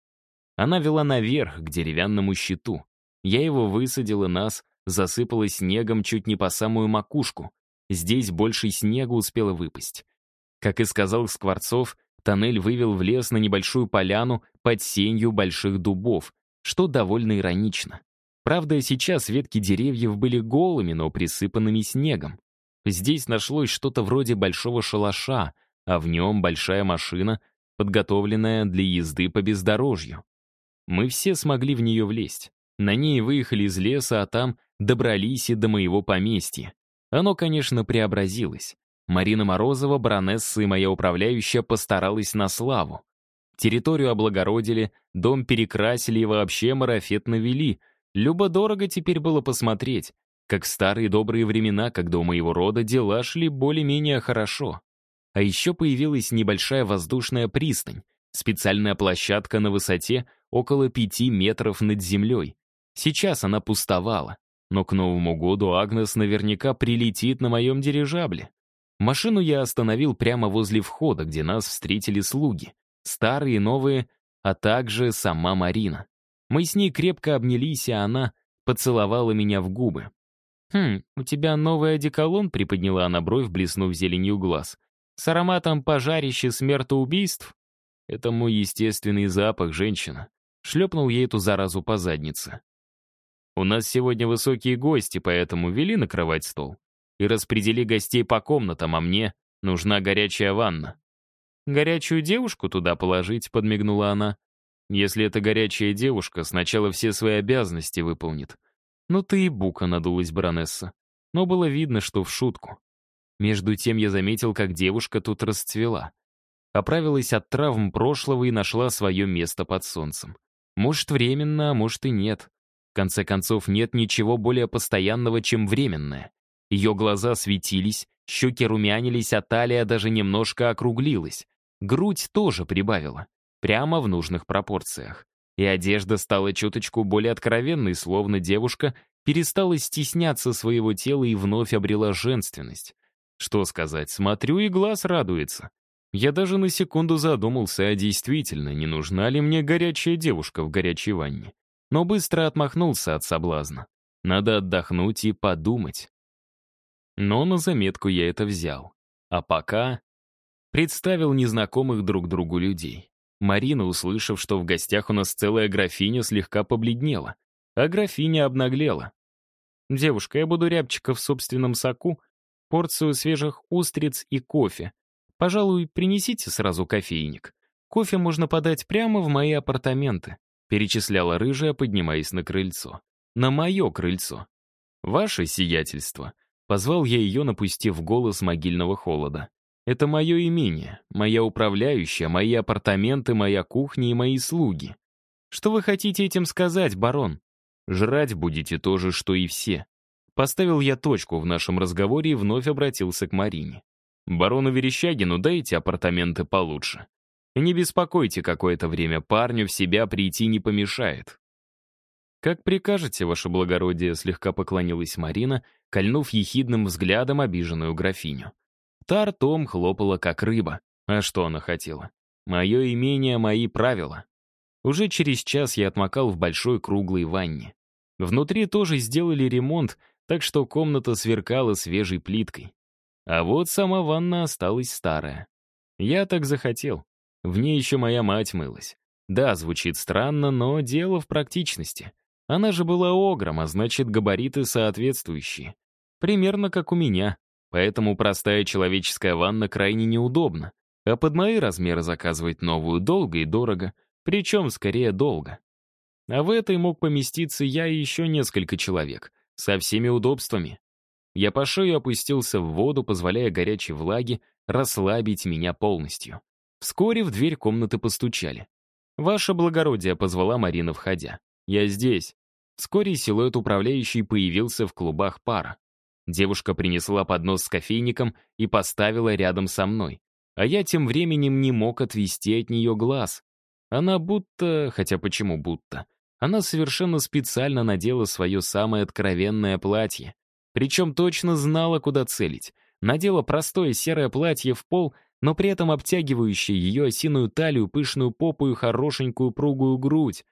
Она вела наверх, к деревянному щиту. Я его высадил, и нас засыпало снегом чуть не по самую макушку. Здесь больше снега успело выпасть. Как и сказал Скворцов, тоннель вывел в лес на небольшую поляну под сенью больших дубов, что довольно иронично. Правда, сейчас ветки деревьев были голыми, но присыпанными снегом. Здесь нашлось что-то вроде большого шалаша, а в нем большая машина, подготовленная для езды по бездорожью. Мы все смогли в нее влезть. На ней выехали из леса, а там добрались и до моего поместья. Оно, конечно, преобразилось. Марина Морозова, баронесса и моя управляющая постаралась на славу. Территорию облагородили, дом перекрасили и вообще марафет навели. Любо-дорого теперь было посмотреть, как в старые добрые времена, когда у моего рода дела шли более-менее хорошо. А еще появилась небольшая воздушная пристань, специальная площадка на высоте около пяти метров над землей. Сейчас она пустовала, но к Новому году Агнес наверняка прилетит на моем дирижабле. Машину я остановил прямо возле входа, где нас встретили слуги. Старые и новые, а также сама Марина. Мы с ней крепко обнялись, а она поцеловала меня в губы. «Хм, у тебя новый одеколон?» — приподняла она бровь, блеснув зеленью глаз. «С ароматом пожарища смертоубийств?» «Это мой естественный запах, женщина». Шлепнул ей эту заразу по заднице. «У нас сегодня высокие гости, поэтому вели накрывать стол. И распредели гостей по комнатам, а мне нужна горячая ванна». «Горячую девушку туда положить?» — подмигнула она. «Если это горячая девушка, сначала все свои обязанности выполнит». «Ну ты и бука», — надулась баронесса. Но было видно, что в шутку. Между тем я заметил, как девушка тут расцвела. Оправилась от травм прошлого и нашла свое место под солнцем. Может, временно, а может и нет. В конце концов, нет ничего более постоянного, чем временное. Ее глаза светились, щеки румянились, а талия даже немножко округлилась. Грудь тоже прибавила, прямо в нужных пропорциях. И одежда стала чуточку более откровенной, словно девушка перестала стесняться своего тела и вновь обрела женственность. Что сказать, смотрю, и глаз радуется. Я даже на секунду задумался, а действительно, не нужна ли мне горячая девушка в горячей ванне. Но быстро отмахнулся от соблазна. Надо отдохнуть и подумать. Но на заметку я это взял. А пока Представил незнакомых друг другу людей. Марина, услышав, что в гостях у нас целая графиня, слегка побледнела, а графиня обнаглела. «Девушка, я буду рябчика в собственном соку, порцию свежих устриц и кофе. Пожалуй, принесите сразу кофейник. Кофе можно подать прямо в мои апартаменты», перечисляла рыжая, поднимаясь на крыльцо. «На мое крыльцо». «Ваше сиятельство», — позвал я ее, напустив голос могильного холода. Это мое имение, моя управляющая, мои апартаменты, моя кухня и мои слуги. Что вы хотите этим сказать, барон? Жрать будете то же, что и все. Поставил я точку в нашем разговоре и вновь обратился к Марине. Барону Верещагину дайте апартаменты получше. не беспокойте какое-то время, парню в себя прийти не помешает. «Как прикажете, ваше благородие», — слегка поклонилась Марина, кольнув ехидным взглядом обиженную графиню. Та ртом хлопала, как рыба. А что она хотела? Мое имение, мои правила. Уже через час я отмокал в большой круглой ванне. Внутри тоже сделали ремонт, так что комната сверкала свежей плиткой. А вот сама ванна осталась старая. Я так захотел. В ней еще моя мать мылась. Да, звучит странно, но дело в практичности. Она же была огром, а значит, габариты соответствующие. Примерно как у меня. Поэтому простая человеческая ванна крайне неудобна, а под мои размеры заказывать новую долго и дорого, причем скорее долго. А в этой мог поместиться я и еще несколько человек, со всеми удобствами. Я по шею опустился в воду, позволяя горячей влаге расслабить меня полностью. Вскоре в дверь комнаты постучали. «Ваше благородие», — позвала Марина, входя. «Я здесь». Вскоре силуэт управляющий появился в клубах пара. Девушка принесла поднос с кофейником и поставила рядом со мной. А я тем временем не мог отвести от нее глаз. Она будто... Хотя почему будто? Она совершенно специально надела свое самое откровенное платье. Причем точно знала, куда целить. Надела простое серое платье в пол, но при этом обтягивающее ее осиную талию, пышную попу и хорошенькую пругую грудь.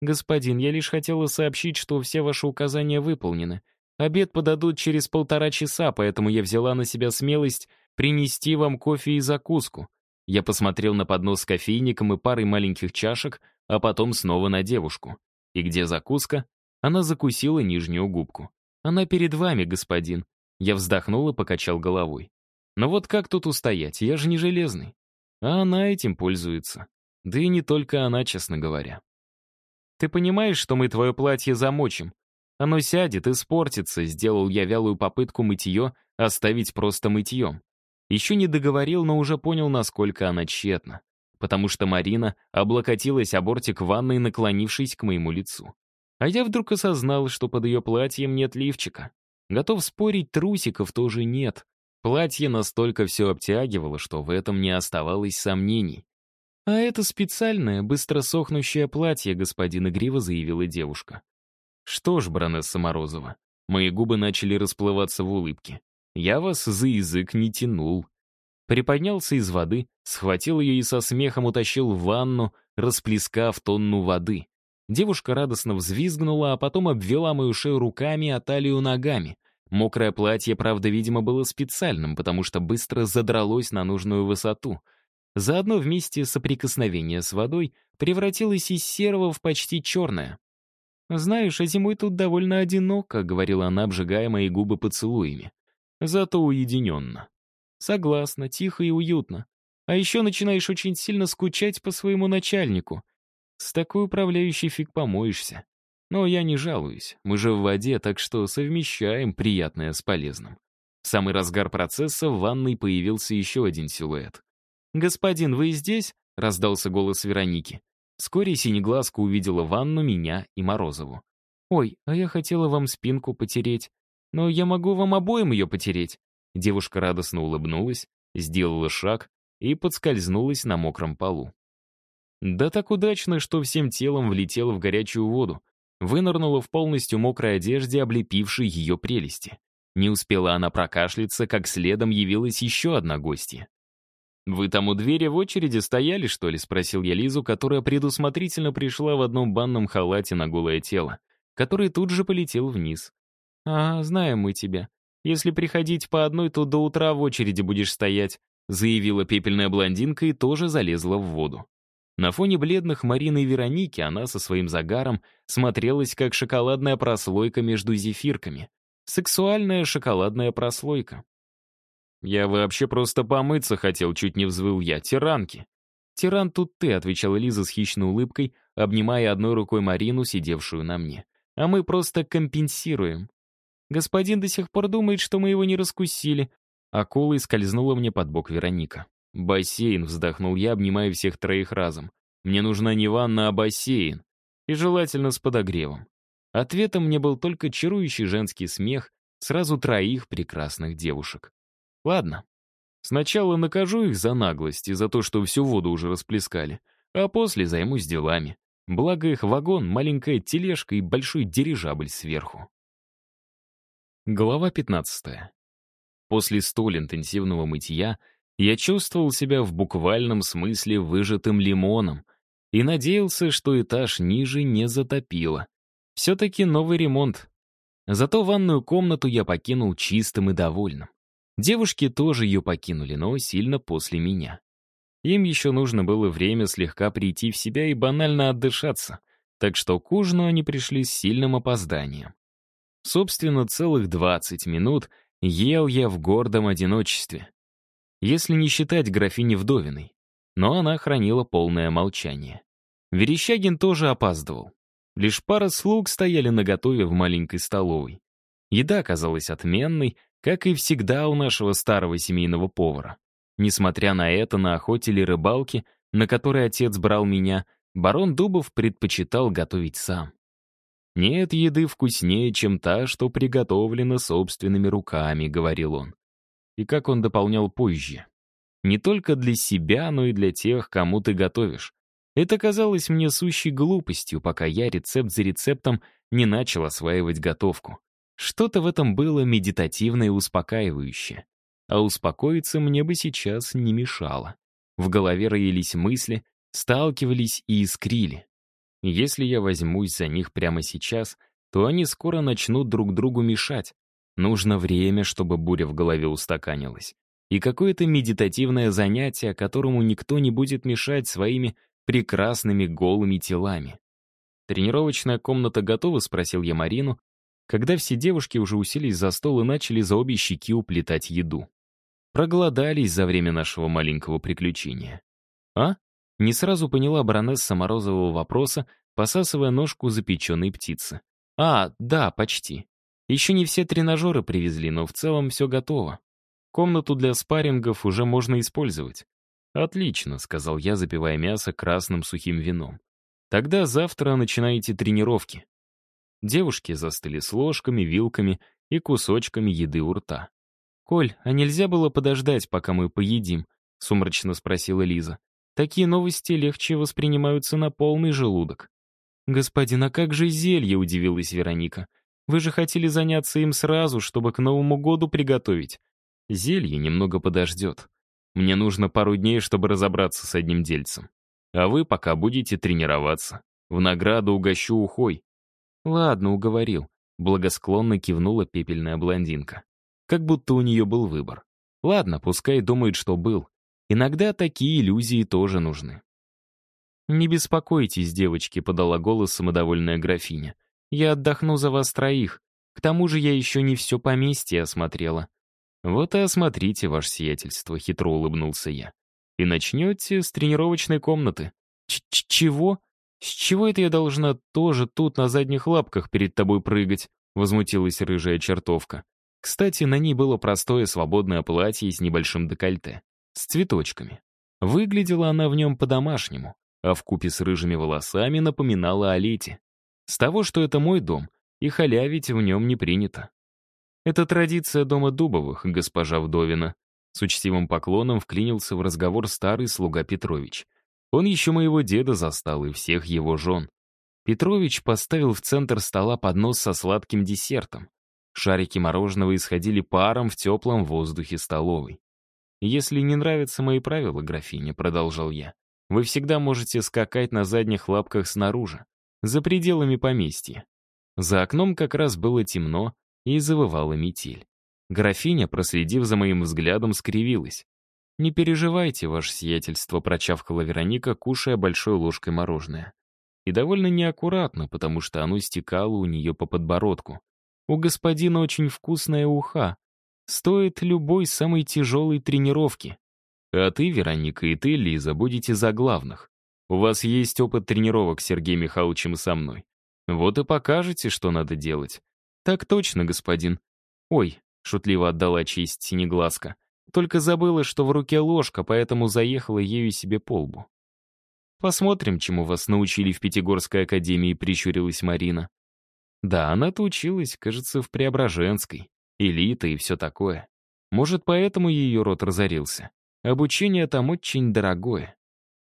«Господин, я лишь хотела сообщить, что все ваши указания выполнены. Обед подадут через полтора часа, поэтому я взяла на себя смелость принести вам кофе и закуску. Я посмотрел на поднос с кофейником и парой маленьких чашек, а потом снова на девушку. И где закуска? Она закусила нижнюю губку. Она перед вами, господин. Я вздохнул и покачал головой. Но вот как тут устоять, я же не железный. А она этим пользуется. Да и не только она, честно говоря. Ты понимаешь, что мы твое платье замочим? Оно сядет, испортится, сделал я вялую попытку мытье оставить просто мытьем. Еще не договорил, но уже понял, насколько она тщетна. Потому что Марина облокотилась о бортик ванной, наклонившись к моему лицу. А я вдруг осознал, что под ее платьем нет лифчика. Готов спорить, трусиков тоже нет. Платье настолько все обтягивало, что в этом не оставалось сомнений. «А это специальное, быстро сохнущее платье», — господин игриво заявила девушка. «Что ж, баронесса Морозова, мои губы начали расплываться в улыбке. Я вас за язык не тянул». Приподнялся из воды, схватил ее и со смехом утащил в ванну, расплескав тонну воды. Девушка радостно взвизгнула, а потом обвела мою шею руками, а талию ногами. Мокрое платье, правда, видимо, было специальным, потому что быстро задралось на нужную высоту. Заодно вместе соприкосновение с водой превратилось из серого в почти черное. «Знаешь, а зимой тут довольно одиноко», — говорила она, обжигая мои губы поцелуями. «Зато уединенно». «Согласна, тихо и уютно. А еще начинаешь очень сильно скучать по своему начальнику. С такой управляющей фиг помоешься. Но я не жалуюсь, мы же в воде, так что совмещаем приятное с полезным. В самый разгар процесса в ванной появился еще один силуэт. «Господин, вы здесь?» — раздался голос Вероники. Вскоре Синеглазка увидела ванну, меня и Морозову. «Ой, а я хотела вам спинку потереть. Но я могу вам обоим ее потереть». Девушка радостно улыбнулась, сделала шаг и подскользнулась на мокром полу. Да так удачно, что всем телом влетела в горячую воду, вынырнула в полностью мокрой одежде, облепившей ее прелести. Не успела она прокашляться, как следом явилась еще одна гостья. «Вы там у двери в очереди стояли, что ли?» — спросил я Лизу, которая предусмотрительно пришла в одном банном халате на голое тело, который тут же полетел вниз. «А, знаем мы тебя. Если приходить по одной, то до утра в очереди будешь стоять», — заявила пепельная блондинка и тоже залезла в воду. На фоне бледных Марины и Вероники она со своим загаром смотрелась как шоколадная прослойка между зефирками. Сексуальная шоколадная прослойка. «Я вообще просто помыться хотел», — чуть не взвыл я. «Тиранки». «Тиран тут ты», — отвечала Лиза с хищной улыбкой, обнимая одной рукой Марину, сидевшую на мне. «А мы просто компенсируем». «Господин до сих пор думает, что мы его не раскусили». Акулой скользнула мне под бок Вероника. «Бассейн», — вздохнул я, обнимая всех троих разом. «Мне нужна не ванна, а бассейн. И желательно с подогревом». Ответом мне был только чарующий женский смех сразу троих прекрасных девушек. Ладно. Сначала накажу их за наглость и за то, что всю воду уже расплескали, а после займусь делами. Благо их вагон, маленькая тележка и большой дирижабль сверху. Глава 15. После столь интенсивного мытья я чувствовал себя в буквальном смысле выжатым лимоном и надеялся, что этаж ниже не затопило. Все-таки новый ремонт. Зато ванную комнату я покинул чистым и довольным. Девушки тоже ее покинули, но сильно после меня. Им еще нужно было время слегка прийти в себя и банально отдышаться, так что к ужину они пришли с сильным опозданием. Собственно, целых 20 минут ел я в гордом одиночестве если не считать графини Вдовиной. Но она хранила полное молчание. Верещагин тоже опаздывал. Лишь пара слуг стояли наготове в маленькой столовой. Еда оказалась отменной, как и всегда у нашего старого семейного повара. Несмотря на это, на охоте или рыбалке, на которой отец брал меня, барон Дубов предпочитал готовить сам. «Нет еды вкуснее, чем та, что приготовлена собственными руками», — говорил он и как он дополнял позже. Не только для себя, но и для тех, кому ты готовишь. Это казалось мне сущей глупостью, пока я рецепт за рецептом не начал осваивать готовку. Что-то в этом было медитативное и успокаивающее. А успокоиться мне бы сейчас не мешало. В голове роились мысли, сталкивались и искрили. Если я возьмусь за них прямо сейчас, то они скоро начнут друг другу мешать, Нужно время, чтобы буря в голове устаканилась. И какое-то медитативное занятие, которому никто не будет мешать своими прекрасными голыми телами. «Тренировочная комната готова?» — спросил я Марину, когда все девушки уже уселись за стол и начали за обе щеки уплетать еду. Проголодались за время нашего маленького приключения. А? Не сразу поняла баронесса Морозового вопроса, посасывая ножку запеченной птицы. А, да, почти. Еще не все тренажеры привезли, но в целом все готово. Комнату для спаррингов уже можно использовать. «Отлично», — сказал я, запивая мясо красным сухим вином. «Тогда завтра начинаете тренировки». Девушки застыли с ложками, вилками и кусочками еды у рта. «Коль, а нельзя было подождать, пока мы поедим?» — сумрачно спросила Лиза. «Такие новости легче воспринимаются на полный желудок». «Господин, а как же зелье?» — удивилась Вероника. «Вы же хотели заняться им сразу, чтобы к Новому году приготовить. Зелье немного подождет. Мне нужно пару дней, чтобы разобраться с одним дельцем. А вы пока будете тренироваться. В награду угощу ухой». «Ладно, уговорил», — благосклонно кивнула пепельная блондинка. Как будто у нее был выбор. Ладно, пускай думает, что был. Иногда такие иллюзии тоже нужны. «Не беспокойтесь, девочки», — подала голос самодовольная графиня. «Я отдохну за вас троих. К тому же я еще не все поместье осмотрела. «Вот и осмотрите, ваше сиятельство», — хитро улыбнулся я. «И начнете с тренировочной комнаты». Ч -ч «Чего? С чего это я должна тоже тут на задних лапках перед тобой прыгать?» — возмутилась рыжая чертовка. Кстати, на ней было простое свободное платье с небольшим декольте, с цветочками. Выглядела она в нем по-домашнему, а в купе с рыжими волосами напоминала о лете. С того, что это мой дом, и халявить в нем не принято. Это традиция дома Дубовых, госпожа Вдовина. С учтивым поклоном вклинился в разговор старый слуга Петрович. Он еще моего деда застал и всех его жен. Петрович поставил в центр стола поднос со сладким десертом. Шарики мороженого исходили паром в теплом воздухе столовой. «Если не нравятся мои правила, графиня», — продолжал я, «вы всегда можете скакать на задних лапках снаружи, за пределами поместья». За окном как раз было темно, и завывала метель. Графиня, проследив за моим взглядом, скривилась. «Не переживайте, ваше сиятельство», — прочавкала Вероника, кушая большой ложкой мороженое. И довольно неаккуратно, потому что оно стекало у нее по подбородку. «У господина очень вкусная уха. Стоит любой самой тяжелой тренировки. А ты, Вероника, и ты, Лиза, будете за главных. У вас есть опыт тренировок с Сергеем Михайловичем со мной. Вот и покажете, что надо делать. «Так точно, господин». «Ой», — шутливо отдала честь синеглазка. «Только забыла, что в руке ложка, поэтому заехала ею себе по лбу». «Посмотрим, чему вас научили в Пятигорской академии», — прищурилась Марина. «Да, она-то училась, кажется, в Преображенской. Элита и все такое. Может, поэтому ее рот разорился. Обучение там очень дорогое».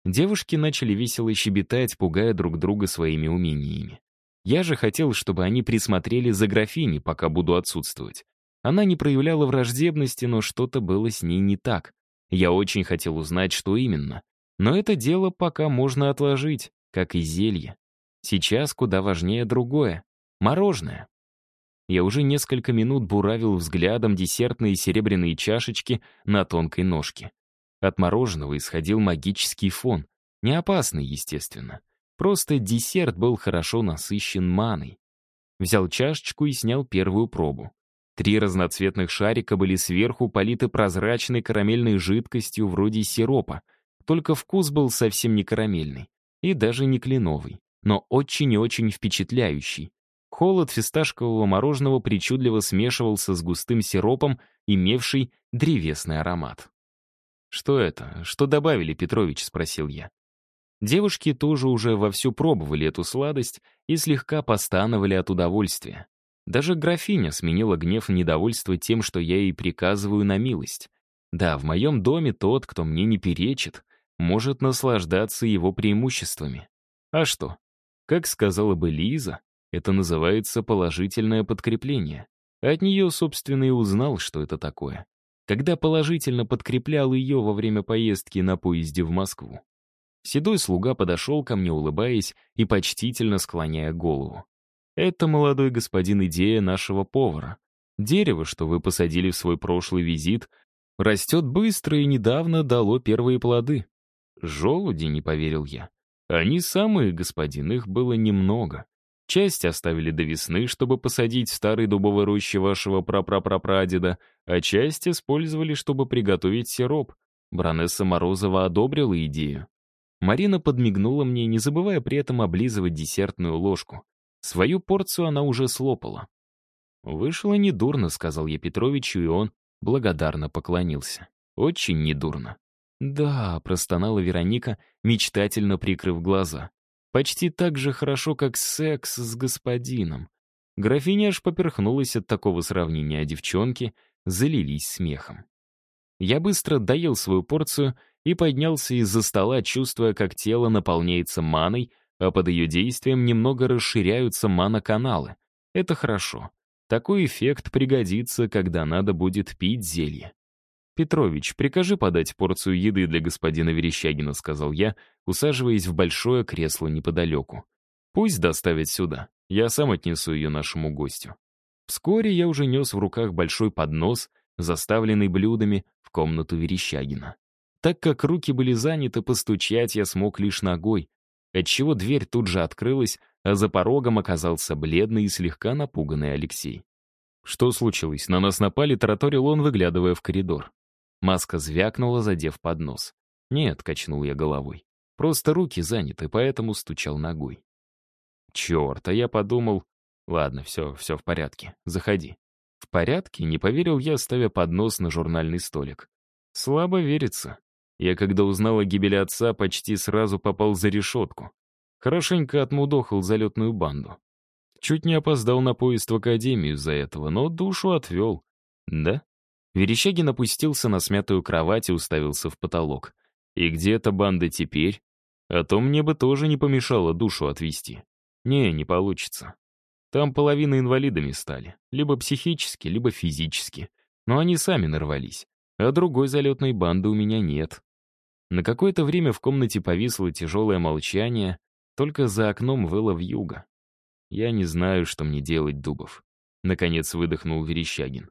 Девушки начали весело щебетать, пугая друг друга своими умениями. Я же хотел, чтобы они присмотрели за графиней, пока буду отсутствовать. Она не проявляла враждебности, но что-то было с ней не так. Я очень хотел узнать, что именно. Но это дело пока можно отложить, как и зелье. Сейчас куда важнее другое — мороженое. Я уже несколько минут буравил взглядом десертные серебряные чашечки на тонкой ножке. От мороженого исходил магический фон. Не опасный, естественно. Просто десерт был хорошо насыщен маной. Взял чашечку и снял первую пробу. Три разноцветных шарика были сверху политы прозрачной карамельной жидкостью вроде сиропа, только вкус был совсем не карамельный и даже не кленовый, но очень и очень впечатляющий. Холод фисташкового мороженого причудливо смешивался с густым сиропом, имевший древесный аромат. «Что это? Что добавили, Петрович?» — спросил я. Девушки тоже уже вовсю пробовали эту сладость и слегка постановали от удовольствия. Даже графиня сменила гнев и недовольство тем, что я ей приказываю на милость. Да, в моем доме тот, кто мне не перечит, может наслаждаться его преимуществами. А что? Как сказала бы Лиза, это называется положительное подкрепление. От нее, собственно, и узнал, что это такое. Когда положительно подкреплял ее во время поездки на поезде в Москву. Седой слуга подошел ко мне, улыбаясь и почтительно склоняя голову. «Это, молодой господин, идея нашего повара. Дерево, что вы посадили в свой прошлый визит, растет быстро и недавно дало первые плоды». «Желуди», — не поверил я. «Они самые, господин, их было немного. Часть оставили до весны, чтобы посадить в старой дубовой роще вашего прапрапрапрадеда, а часть использовали, чтобы приготовить сироп. Бронесса Морозова одобрила идею. Марина подмигнула мне, не забывая при этом облизывать десертную ложку. Свою порцию она уже слопала. «Вышло недурно», — сказал я Петровичу, и он благодарно поклонился. «Очень недурно». «Да», — простонала Вероника, мечтательно прикрыв глаза. «Почти так же хорошо, как секс с господином». Графиня аж поперхнулась от такого сравнения, а девчонки залились смехом. Я быстро доел свою порцию и поднялся из-за стола, чувствуя, как тело наполняется маной, а под ее действием немного расширяются мана-каналы. Это хорошо. Такой эффект пригодится, когда надо будет пить зелье. «Петрович, прикажи подать порцию еды для господина Верещагина», — сказал я, усаживаясь в большое кресло неподалеку. «Пусть доставят сюда. Я сам отнесу ее нашему гостю». Вскоре я уже нес в руках большой поднос, заставленный блюдами, в комнату Верещагина. Так как руки были заняты, постучать я смог лишь ногой, отчего дверь тут же открылась, а за порогом оказался бледный и слегка напуганный Алексей. «Что случилось? На нас напали?» — тараторил он, выглядывая в коридор. Маска звякнула, задев поднос. «Нет», — качнул я головой. «Просто руки заняты, поэтому стучал ногой». «Черт, а я подумал...» «Ладно, все, все в порядке. Заходи». «В порядке?» — не поверил я, ставя поднос на журнальный столик. «Слабо верится. Я, когда узнал о гибели отца, почти сразу попал за решетку. Хорошенько отмудохал залетную банду. Чуть не опоздал на поезд в академию из-за этого, но душу отвел. Да? Верещагин опустился на смятую кровать и уставился в потолок. И где эта банда теперь? А то мне бы тоже не помешало душу отвести. Не, не получится. Там половина инвалидами стали. Либо психически, либо физически. Но они сами нарвались. А другой залетной банды у меня нет. На какое-то время в комнате повисло тяжелое молчание, только за окном выло вьюга. «Я не знаю, что мне делать, Дубов», — наконец выдохнул Верещагин.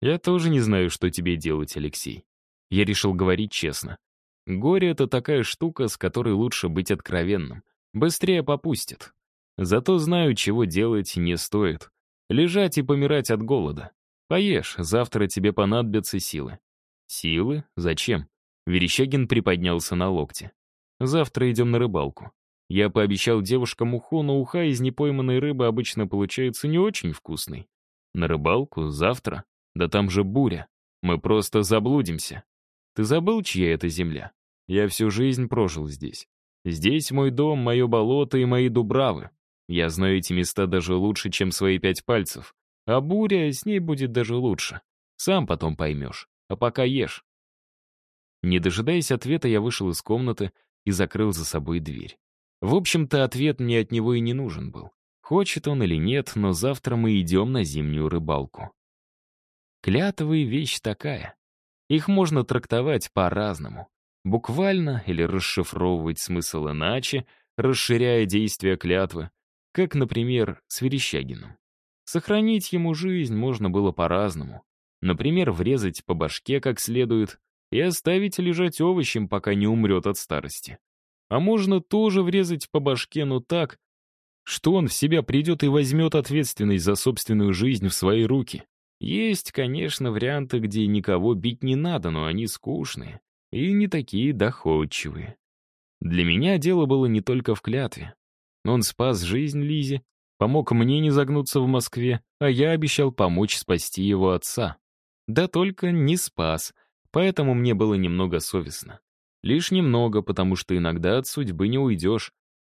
«Я тоже не знаю, что тебе делать, Алексей». Я решил говорить честно. Горе — это такая штука, с которой лучше быть откровенным. Быстрее попустит. Зато знаю, чего делать не стоит. Лежать и помирать от голода. Поешь, завтра тебе понадобятся силы. Силы? Зачем? Верещагин приподнялся на локте. Завтра идем на рыбалку. Я пообещал девушкам уху, но уха из непойманной рыбы обычно получается не очень вкусной. На рыбалку? Завтра? Да там же буря. Мы просто заблудимся. Ты забыл, чья это земля? Я всю жизнь прожил здесь. Здесь мой дом, мое болото и мои дубравы. Я знаю эти места даже лучше, чем свои пять пальцев. А буря с ней будет даже лучше. Сам потом поймешь. А пока ешь. Не дожидаясь ответа, я вышел из комнаты и закрыл за собой дверь. В общем-то, ответ мне от него и не нужен был. Хочет он или нет, но завтра мы идем на зимнюю рыбалку. Клятвы — вещь такая. Их можно трактовать по-разному. Буквально или расшифровывать смысл иначе, расширяя действие клятвы, как, например, с Верещагиным. Сохранить ему жизнь можно было по-разному. Например, врезать по башке как следует и оставить лежать овощем, пока не умрет от старости. А можно тоже врезать по башке, но так, что он в себя придет и возьмет ответственность за собственную жизнь в свои руки. Есть, конечно, варианты, где никого бить не надо, но они скучные и не такие доходчивые. Для меня дело было не только в клятве. Он спас жизнь Лизе, помог мне не загнуться в Москве, а я обещал помочь спасти его отца. Да только не спас, поэтому мне было немного совестно. Лишь немного, потому что иногда от судьбы не уйдешь.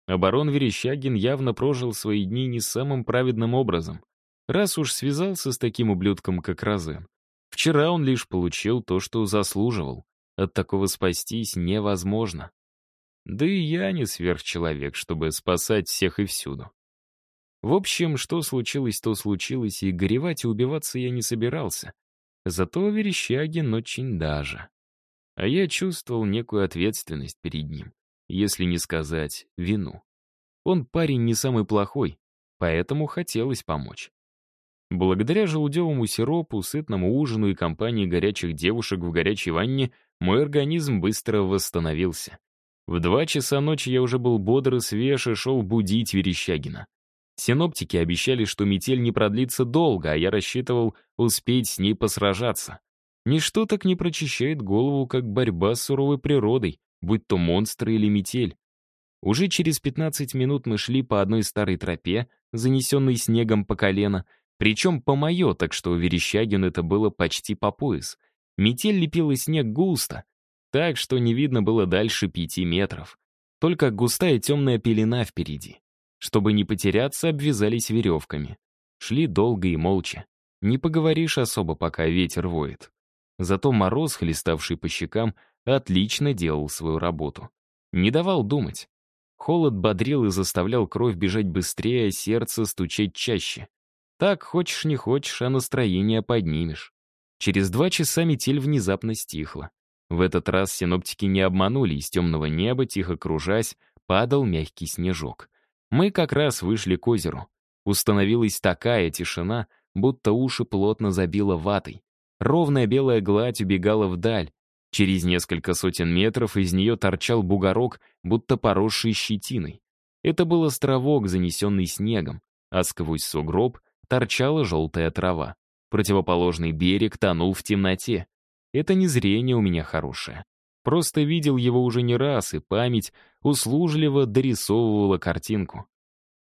А Верещагин явно прожил свои дни не самым праведным образом. Раз уж связался с таким ублюдком, как Розен. Вчера он лишь получил то, что заслуживал. От такого спастись невозможно. Да и я не сверхчеловек, чтобы спасать всех и всюду. В общем, что случилось, то случилось, и горевать и убиваться я не собирался. Зато Верещагин очень даже. А я чувствовал некую ответственность перед ним, если не сказать вину. Он парень не самый плохой, поэтому хотелось помочь. Благодаря желудевому сиропу, сытному ужину и компании горячих девушек в горячей ванне мой организм быстро восстановился. В два часа ночи я уже был бодр и свеж и шел будить Верещагина. Синоптики обещали, что метель не продлится долго, а я рассчитывал успеть с ней посражаться. Ничто так не прочищает голову, как борьба с суровой природой, будь то монстры или метель. Уже через 15 минут мы шли по одной старой тропе, занесенной снегом по колено, причем по мое, так что Верещагин это было почти по пояс. Метель лепила снег густо, так что не видно было дальше пяти метров. Только густая темная пелена впереди. Чтобы не потеряться, обвязались веревками. Шли долго и молча. Не поговоришь особо, пока ветер воет. Зато мороз, хлеставший по щекам, отлично делал свою работу. Не давал думать. Холод бодрил и заставлял кровь бежать быстрее, а сердце стучать чаще. Так, хочешь не хочешь, а настроение поднимешь. Через два часа метель внезапно стихла. В этот раз синоптики не обманули, из темного неба, тихо кружась, падал мягкий снежок. Мы как раз вышли к озеру. Установилась такая тишина, будто уши плотно забило ватой. Ровная белая гладь убегала вдаль. Через несколько сотен метров из нее торчал бугорок, будто поросший щетиной. Это был островок, занесенный снегом, а сквозь сугроб торчала желтая трава. Противоположный берег тонул в темноте. Это не зрение у меня хорошее. Просто видел его уже не раз, и память услужливо дорисовывала картинку.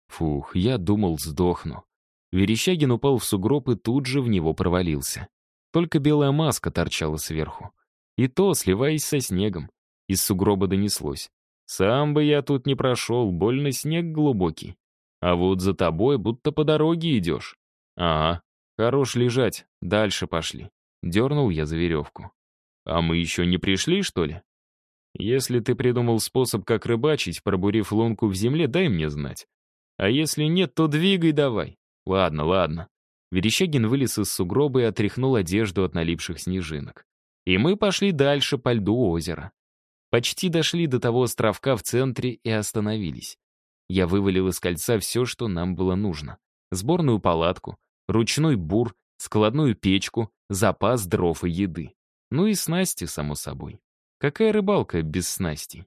Фух, я думал, сдохну. Верещагин упал в сугроб и тут же в него провалился. Только белая маска торчала сверху. И то, сливаясь со снегом. Из сугроба донеслось. «Сам бы я тут не прошел, больно снег глубокий. А вот за тобой будто по дороге идешь». «Ага, хорош лежать, дальше пошли». Дернул я за веревку. «А мы еще не пришли, что ли?» «Если ты придумал способ, как рыбачить, пробурив лунку в земле, дай мне знать. А если нет, то двигай давай. Ладно, ладно». Верещагин вылез из сугроба и отряхнул одежду от налипших снежинок. И мы пошли дальше по льду озера. Почти дошли до того островка в центре и остановились. Я вывалил из кольца все, что нам было нужно. Сборную палатку, ручной бур, складную печку, запас дров и еды. Ну и снасти, само собой. Какая рыбалка без снасти?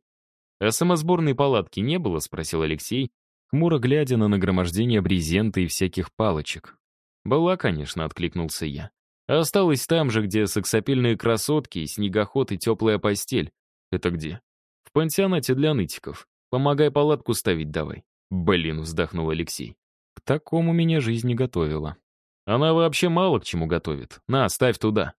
«А самосборной палатки не было?» — спросил Алексей, хмуро глядя на нагромождение брезента и всяких палочек. «Была, конечно», — откликнулся я. «Осталась там же, где сексапильные красотки, снегоход и теплая постель. Это где?» «В пансионате для нытиков. Помогай палатку ставить давай». «Блин», — вздохнул Алексей. «К такому меня жизнь не готовила». «Она вообще мало к чему готовит. На, ставь туда».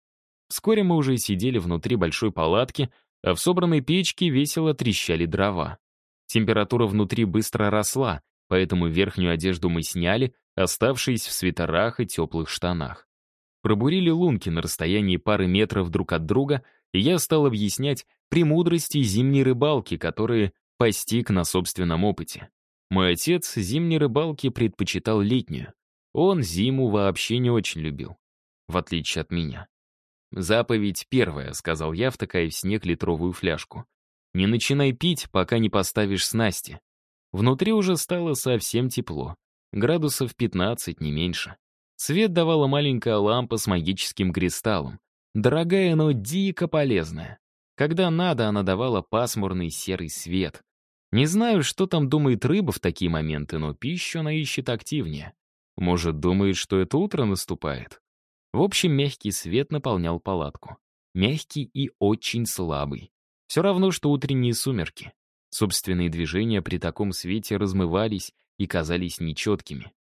Вскоре мы уже сидели внутри большой палатки, а в собранной печке весело трещали дрова. Температура внутри быстро росла, поэтому верхнюю одежду мы сняли, оставшись в свитерах и теплых штанах. Пробурили лунки на расстоянии пары метров друг от друга, и я стал объяснять премудрости зимней рыбалки, которые постиг на собственном опыте. Мой отец зимней рыбалки предпочитал летнюю. Он зиму вообще не очень любил, в отличие от меня. «Заповедь первая», — сказал я, втыкая в снег литровую фляжку. «Не начинай пить, пока не поставишь снасти». Внутри уже стало совсем тепло. Градусов 15, не меньше. Свет давала маленькая лампа с магическим кристаллом. Дорогая, но дико полезная. Когда надо, она давала пасмурный серый свет. Не знаю, что там думает рыба в такие моменты, но пищу она ищет активнее. Может, думает, что это утро наступает? В общем, мягкий свет наполнял палатку. Мягкий и очень слабый. Все равно, что утренние сумерки. Собственные движения при таком свете размывались и казались нечеткими.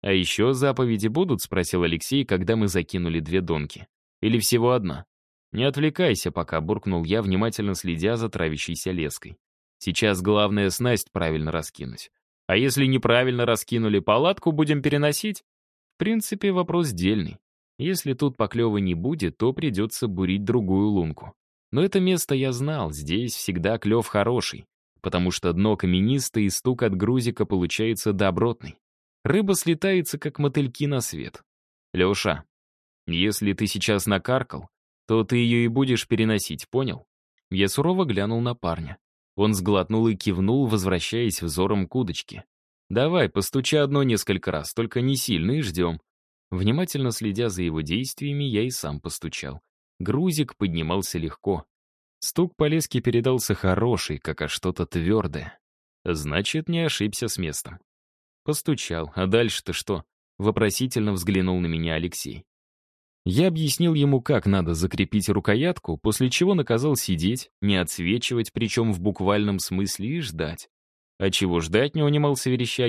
«А еще заповеди будут?» — спросил Алексей, когда мы закинули две донки. «Или всего одна?» «Не отвлекайся пока», — буркнул я, внимательно следя за травящейся леской. «Сейчас главное снасть правильно раскинуть. А если неправильно раскинули палатку, будем переносить?» В принципе, вопрос дельный. Если тут поклёва не будет, то придется бурить другую лунку. Но это место я знал, здесь всегда клев хороший, потому что дно каменистое и стук от грузика получается добротный. Рыба слетается, как мотыльки на свет. Леша, если ты сейчас накаркал, то ты ее и будешь переносить, понял? Я сурово глянул на парня. Он сглотнул и кивнул, возвращаясь взором к удочке. «Давай, постучи одно несколько раз, только не сильно и ждем. Внимательно следя за его действиями, я и сам постучал. Грузик поднимался легко. Стук по леске передался хороший, как о что-то твердое. Значит, не ошибся с местом. Постучал. А дальше-то что? Вопросительно взглянул на меня Алексей. Я объяснил ему, как надо закрепить рукоятку, после чего наказал сидеть, не отсвечивать, причем в буквальном смысле, и ждать. А чего ждать, не унимался Верещагин?